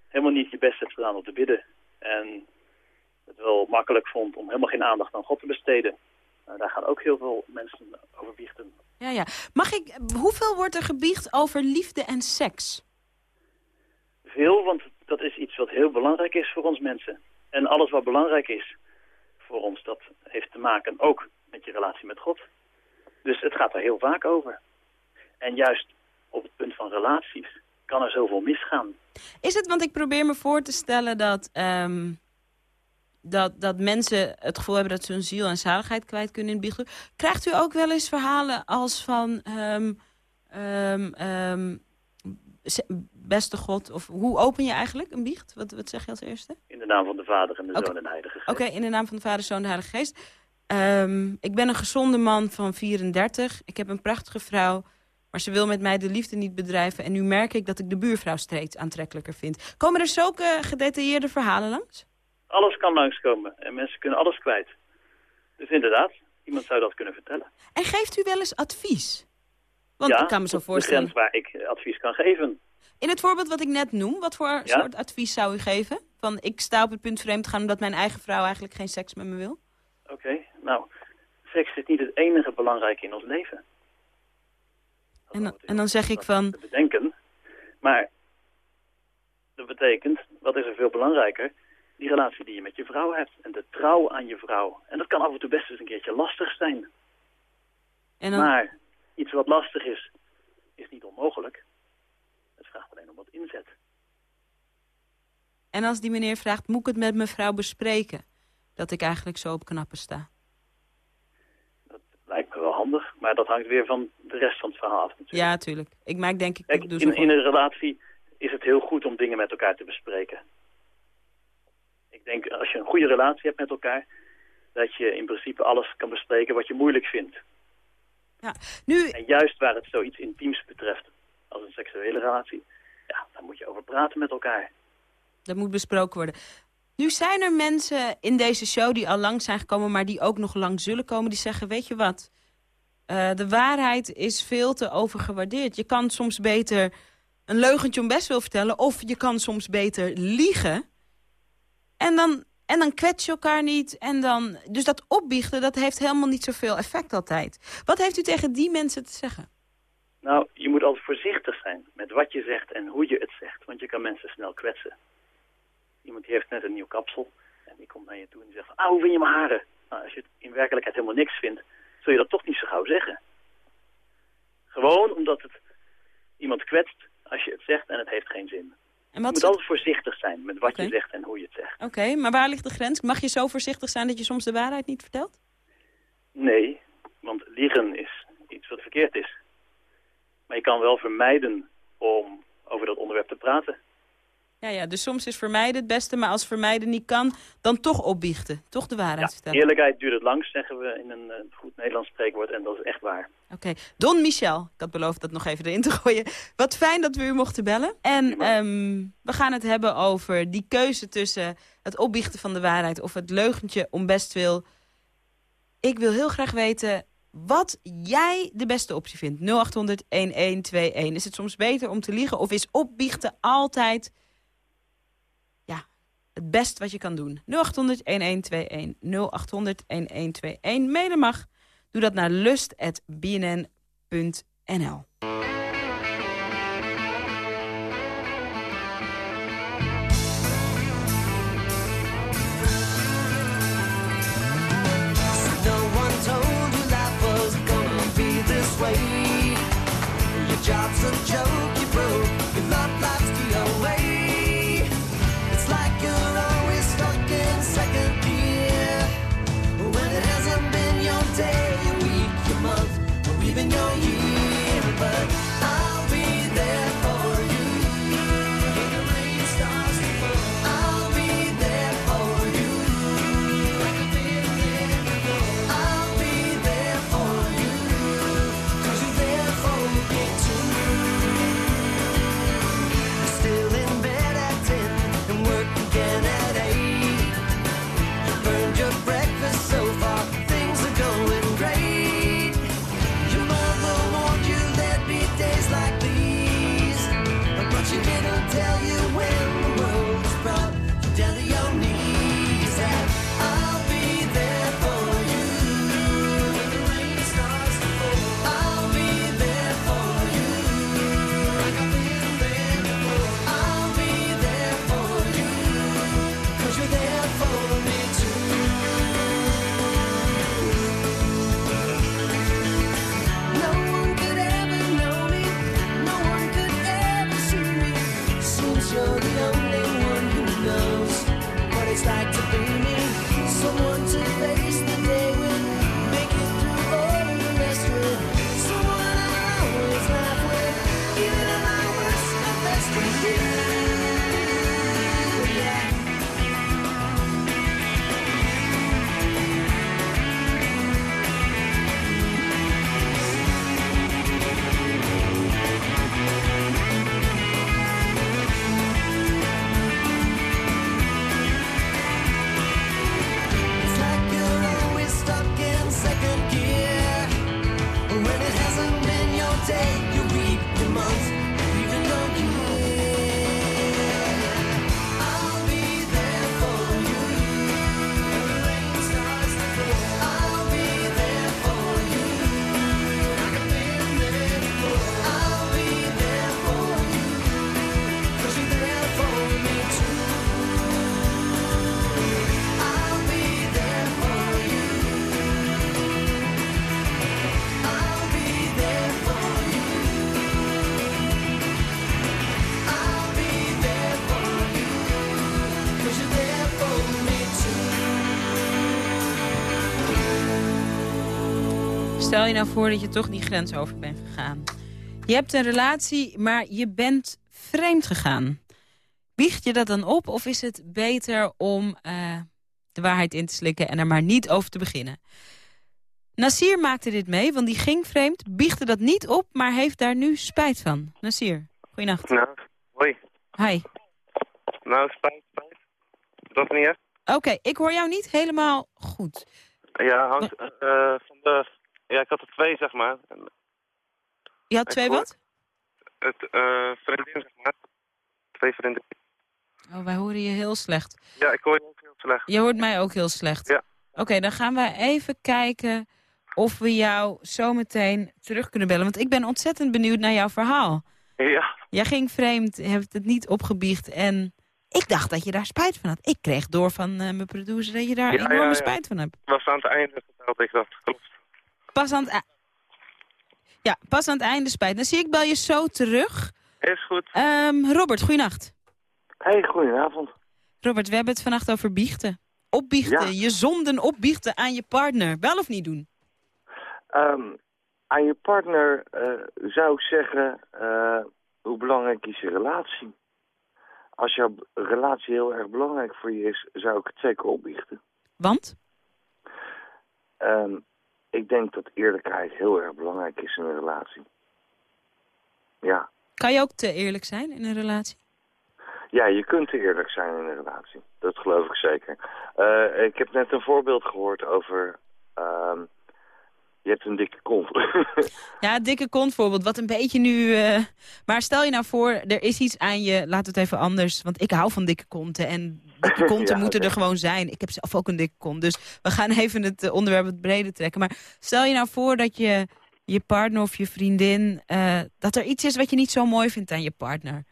helemaal niet je best hebt gedaan om te bidden. En het wel makkelijk vond om helemaal geen aandacht aan God te besteden. Nou, daar gaan ook heel veel mensen over biechten. Ja, ja. Mag ik, hoeveel wordt er gebiecht over liefde en seks? Veel, want dat is iets wat heel belangrijk is voor ons mensen. En alles wat belangrijk is voor ons, dat heeft te maken ook met je relatie met God. Dus het gaat er heel vaak over. En juist op het punt van relaties kan er zoveel misgaan. Is het, want ik probeer me voor te stellen dat, ehm, dat, dat mensen het gevoel hebben dat ze hun ziel en zaligheid kwijt kunnen in het biechten. Krijgt u ook wel eens verhalen als van, ehm, ehm, beste God, of hoe open je eigenlijk een biecht? Wat, wat zeg je als eerste? In de naam van de Vader en de. Zoon en de Heilige Geest. Oké, in de naam van de Vader, Zoon en de Heilige Geest. Ik ben een gezonde man van 34. Ik heb een prachtige vrouw, maar ze wil met mij de liefde niet bedrijven. En nu merk ik dat ik de buurvrouw steeds aantrekkelijker vind. Komen er zulke gedetailleerde verhalen langs? Alles kan langskomen en mensen kunnen alles kwijt. Dus inderdaad, iemand zou dat kunnen vertellen. En geeft u wel eens advies? Want ja, ik kan me zo voorstellen. de grens waar ik advies kan geven. In het voorbeeld wat ik net noem, wat voor soort advies zou u geven? Van ik sta op het punt vreemd te gaan omdat mijn eigen vrouw eigenlijk geen seks met me wil? Oké, nou, seks is niet het enige belangrijke in ons leven. En dan, en dan zeg ik van, bedenken. Maar dat betekent, wat is er veel belangrijker? Die relatie die je met je vrouw hebt en de trouw aan je vrouw. En dat kan af en toe best eens een keertje lastig zijn. En dan- Maar iets wat lastig is, is niet onmogelijk. Het vraagt alleen om wat inzet. en als die meneer vraagt, moet ik het met mijn vrouw bespreken? Dat ik eigenlijk zo op knappen sta. Lijkt me wel handig, maar dat hangt weer van de rest van het verhaal af. Ja, tuurlijk. Ik, maar ik denk, ik Kijk, in, in een relatie is het heel goed om dingen met elkaar te bespreken. Ik denk, als je een goede relatie hebt met elkaar, dat je in principe alles kan bespreken wat je moeilijk vindt. Ja, nu... En juist waar het zoiets intiems betreft, als een seksuele relatie, ja, daar moet je over praten met elkaar. Dat moet besproken worden. Nu zijn er mensen in deze show die al lang zijn gekomen... maar die ook nog lang zullen komen, die zeggen... weet je wat, Eh, de waarheid is veel te overgewaardeerd. Je kan soms beter een leugentje om best vertellen... of je kan soms beter liegen. En dan, en dan kwets je elkaar niet. En dan, dus dat opbiechten, dat heeft helemaal niet zoveel effect altijd. Wat heeft u tegen die mensen te zeggen? Nou, je moet altijd voorzichtig zijn met wat je zegt en hoe je het zegt, want je kan mensen snel kwetsen. Iemand die heeft net een nieuw kapsel en die komt naar je toe en die zegt ah, hoe vind je mijn haren? Nou, als je het in werkelijkheid helemaal niks vindt, zul je dat toch niet zo gauw zeggen. Gewoon omdat het iemand kwetst als je het zegt en het heeft geen zin. En Je moet altijd voorzichtig zijn met wat je zegt en hoe je het zegt. Oké, maar waar ligt de grens? Mag je zo voorzichtig zijn dat je soms de waarheid niet vertelt? Nee, want liegen is iets wat verkeerd is. Maar je kan wel vermijden om over dat onderwerp te praten. Ja, ja, dus soms is vermijden het beste, maar als vermijden niet kan, dan toch opbiechten. Toch de waarheid vertellen. Eerlijkheid duurt het langst, zeggen we in een eh, goed Nederlands spreekwoord. En dat is echt waar. Oké, Don Michel, ik had beloofd dat nog even erin te gooien. Wat fijn dat we u mochten bellen. En ehm, we gaan het hebben over die keuze tussen het opbiechten van de waarheid... of het leugentje om bestwil. Ik wil heel graag weten wat jij de beste optie vindt. 0800-1121. Is het soms beter om te liegen of is opbiechten altijd ja, het best wat je kan doen? 0800-1121. 0800-1121. Mailen mag. Doe dat naar lust.bnn.nl. Stel je nou voor dat je toch die grens over bent gegaan. Je hebt een relatie, maar je bent vreemd gegaan. Biecht je dat dan op of is het beter om eh, de waarheid in te slikken... en er maar niet over te beginnen? Nasir maakte dit mee, want die ging vreemd, biechtte dat niet op... maar heeft daar nu spijt van. Nasir, goeienacht. Nou, hoi. Hi. Nou, spijt, spijt. Dat niet? Oké, ik hoor jou niet helemaal goed. Ja, hangt van de... Ja, ik had er twee, zeg maar. Je had twee wat? Het eh vriendin, zeg maar. Twee vriendinnen. Oh, wij horen je heel slecht. Ja, ik hoor je ook heel slecht. Je hoort mij ook heel slecht. Ja. Oké, dan gaan wij even kijken of we jou zometeen terug kunnen bellen. Want ik ben ontzettend benieuwd naar jouw verhaal. Ja. Jij ging vreemd, hebt het niet opgebiecht en ik dacht dat je daar spijt van had. Ik kreeg door van eh, mijn producer dat je daar Ja, enorme ja, ja. spijt van hebt. was aan het einde vertelde ik dat. Klopt. Pas aan het, ja, pas aan het einde spijt. Dan zie ik bel je zo terug. Is goed. Ehm, Robert, goeienacht. Hey, goedenavond. Robert, we hebben het vannacht over biechten. Opbiechten, Ja. je zonden opbiechten aan je partner. Wel of niet doen? Ehm, aan je partner eh, zou ik zeggen, eh, hoe belangrijk is je relatie? Als jouw relatie heel erg belangrijk voor je is, zou ik het zeker opbiechten. Want? Ehm, ik denk dat eerlijkheid heel erg belangrijk is in een relatie. Ja. Kan je ook te eerlijk zijn in een relatie? Ja, je kunt te eerlijk zijn in een relatie. Dat geloof ik zeker. Eh, ik heb net een voorbeeld gehoord over... ehm, je hebt een dikke kont. Ja, dikke kont voorbeeld, wat een beetje nu... eh, Maar stel je nou voor, er is iets aan je... Laat het even anders, want ik hou van dikke konten. En dikke konten Ja, moeten er gewoon zijn. Ik heb zelf ook een dikke kont, dus we gaan even het onderwerp wat breder trekken. Maar stel je nou voor dat je je partner of je vriendin... eh, dat er iets is wat je niet zo mooi vindt aan je partner.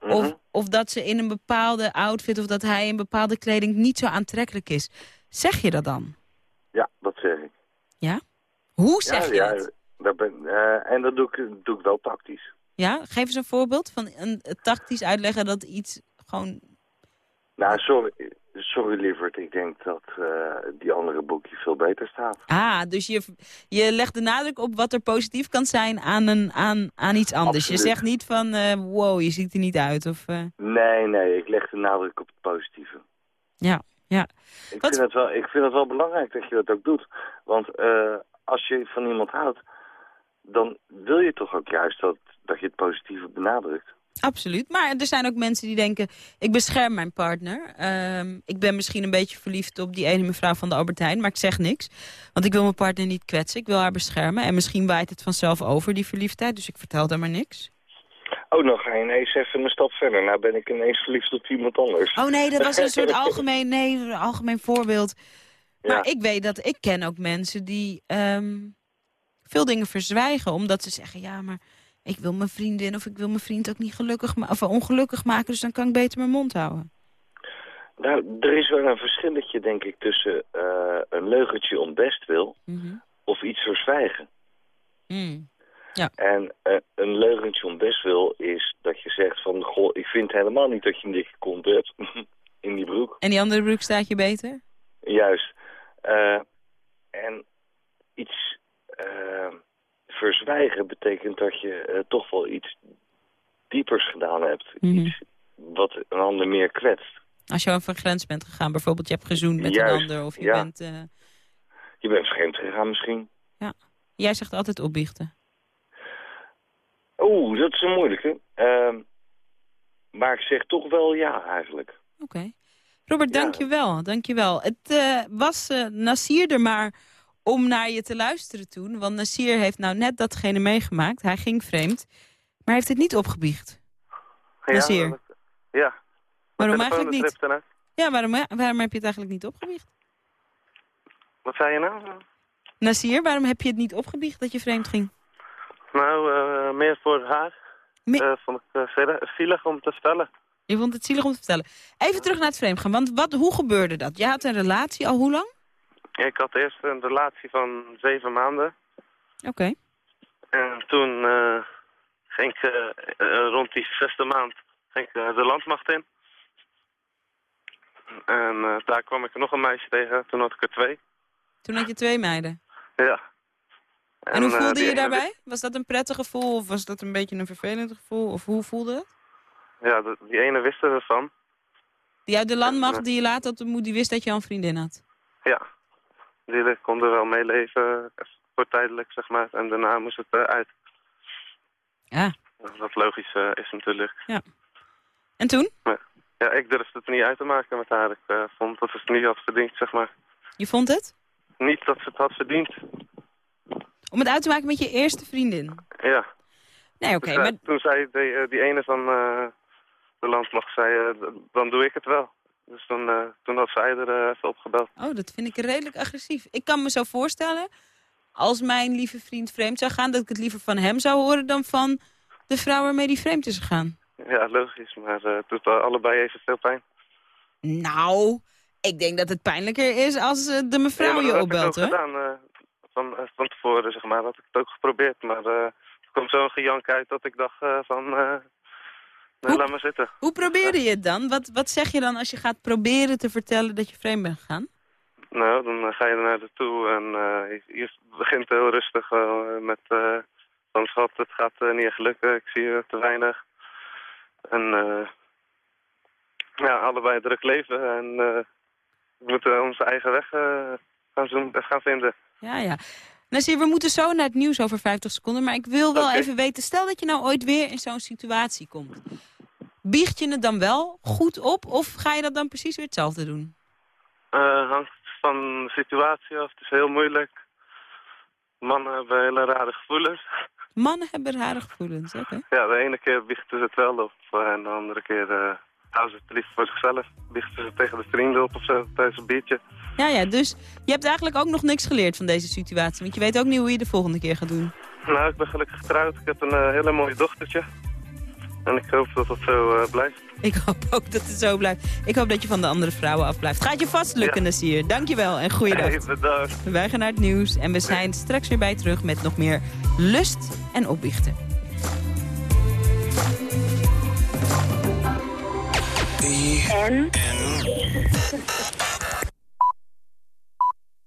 Of, Mhm. of dat ze in een bepaalde outfit of dat hij in bepaalde kleding niet zo aantrekkelijk is. Zeg je dat dan? ja, dat zeg ik. Ja? Hoe zeg ja, je ja, dat? daar ben, eh, en dat doe ik, doe ik wel tactisch. Ja, geef eens een voorbeeld van een, tactisch uitleggen dat iets gewoon... Nou, sorry, sorry lieverd, ik denk dat eh, die andere boekje veel beter staat. Ah, dus je, je legt de nadruk op wat er positief kan zijn aan, een, aan, aan iets anders. Je zegt niet van, eh, wow, je ziet er niet uit. Of, eh, Nee, nee, ik leg de nadruk op het positieve. ja, ja. Ik vind, het wel, ik vind het wel belangrijk dat je dat ook doet. Want eh, als je van iemand houdt, dan wil je toch ook juist dat, dat je het positieve benadrukt. Absoluut. Maar er zijn ook mensen die denken, ik bescherm mijn partner. Ehm, ik ben misschien een beetje verliefd op die ene mevrouw van de Albertijn, maar ik zeg niks. Want ik wil mijn partner niet kwetsen, ik wil haar beschermen. En misschien waait het vanzelf over, die verliefdheid, dus ik vertel daar maar niks. Oh, dan ga je ineens even een stap verder. Nou ben ik ineens verliefd op iemand anders. Oh nee, dat was een soort algemeen, nee, een algemeen voorbeeld. Maar ik weet dat, ik ken ook mensen die ehm, veel dingen verzwijgen. Omdat ze zeggen, ja, maar ik wil mijn vriendin of ik wil mijn vriend ook niet gelukkig of ongelukkig maken. Dus dan kan ik beter mijn mond houden. Nou, er is wel een verschilletje, denk ik, tussen eh, een leugentje om best wil of iets verzwijgen. Hmm. Ja. En eh, een leugentje om best wil is dat je zegt van... Goh, ik vind helemaal niet dat je een dikke kont hebt in die broek. En die andere broek staat je beter? Juist. Eh, en iets eh, verzwijgen betekent dat je eh, toch wel iets diepers gedaan hebt. Iets wat een ander meer kwetst. Als je over een grens bent gegaan, bijvoorbeeld je hebt gezoend met Juist, een ander. Of je ja. bent, Je bent vreemd gegaan misschien. ja. Jij zegt altijd opbiechten. Oeh, dat is een moeilijke. Ehm, maar ik zeg toch wel ja eigenlijk. Oké. Robert, dank je wel. Dank je wel. Het eh, was eh Nassir er maar om naar je te luisteren toen. Want Nassir heeft nou net datgene meegemaakt. Hij ging vreemd. Maar heeft het niet opgebiecht. Ja, ja. Waarom eigenlijk niet? Ja, waarom, waarom heb je het eigenlijk niet opgebiecht? Wat zei je nou? Nassir, waarom heb je het niet opgebiecht dat je vreemd ging? Nou, eh, meer voor haar. Eh, vond ik zielig- om te vertellen. Je vond het zielig om te vertellen. Even terug naar het vreemd gaan. Want wat, hoe gebeurde dat? Je had een relatie al hoe lang? Ik had eerst een relatie van zeven maanden. Oké. En toen eh, ging ik eh, eh, rond die zesde maand ging ik, de landmacht in. En daar kwam ik nog een meisje tegen. Toen had ik er twee. Toen had je twee meiden. Ja. En hoe voelde je daarbij? Was dat een prettig gevoel of was dat een beetje een vervelend gevoel? Of hoe voelde het? Ja, die ene wist ervan. Die uit de landmacht die je de moed, die wist dat je al een vriendin had. Ja. Die konden wel meeleven, eh, voor tijdelijk, zeg maar. En daarna moest het eh, uit. Ja. Wat logisch eh, is natuurlijk. Ja. En toen? Ja, ik durfde het niet uit te maken met haar. Ik vond dat ze het niet had verdiend, zeg maar. Je vond het? Niet dat ze het had verdiend. Om het uit te maken met je eerste vriendin? Ja. Nee, oké, Dus, maar Toen zei die, die ene van de landmacht, zei, eh, dan doe ik het wel. Dus toen, eh, toen had zij er eh, even opgebeld. oh, dat vind ik redelijk agressief. Ik kan me zo voorstellen, als mijn lieve vriend vreemd zou gaan... dat ik het liever van hem zou horen dan van de vrouw waarmee die vreemd is gegaan. Ja, logisch, maar het doet allebei evenveel pijn. Nou, ik denk dat het pijnlijker is als de mevrouw Ja, je dat opbelt, heb ik hoor. ook gedaan. eh, van, van tevoren, zeg maar, had ik het ook geprobeerd. Maar eh, er kwam zo'n gejank uit dat ik dacht van... nee, laat maar zitten. Hoe probeerde je het dan? Wat, wat zeg je dan als je gaat proberen te vertellen dat je vreemd bent gegaan? Nou, dan eh, ga je er naar naartoe en eh, je, begint heel rustig eh, met... eh, van schat, het gaat niet echt lukken, ik zie je te weinig. En ja, allebei druk leven en we moeten onze eigen weg gaan, zoen, gaan vinden. Ja, ja. We moeten zo naar het nieuws over 50 seconden. Maar ik wil wel even weten, stel dat je nou ooit weer in zo'n situatie komt. Biecht je het dan wel goed op of ga je dat dan precies weer hetzelfde doen? Eh, hangt van de situatie af. Het is heel moeilijk. Mannen hebben hele rare gevoelens. Mannen hebben rare gevoelens, oké. Ja, de ene keer biechten ze het wel op. eh, En de andere keer eh, houden ze het liefst voor zichzelf. Biechten ze het tegen de vrienden of zo, tijdens een biertje. Ja, ja, dus je hebt eigenlijk ook nog niks geleerd van deze situatie. Want je weet ook niet hoe je de volgende keer gaat doen. Nou, ik ben gelukkig getrouwd. Ik heb een eh, hele mooie dochtertje. En ik hoop dat dat zo eh, blijft. Ik hoop ook dat het zo blijft. Ik hoop dat je van de andere vrouwen afblijft. Gaat je vast lukken, Ja. Nasir. Dankjewel en goeiedag. Hey, bedankt. Wij gaan naar het nieuws en we zijn straks weer bij terug met nog meer lust en opbiechten. En?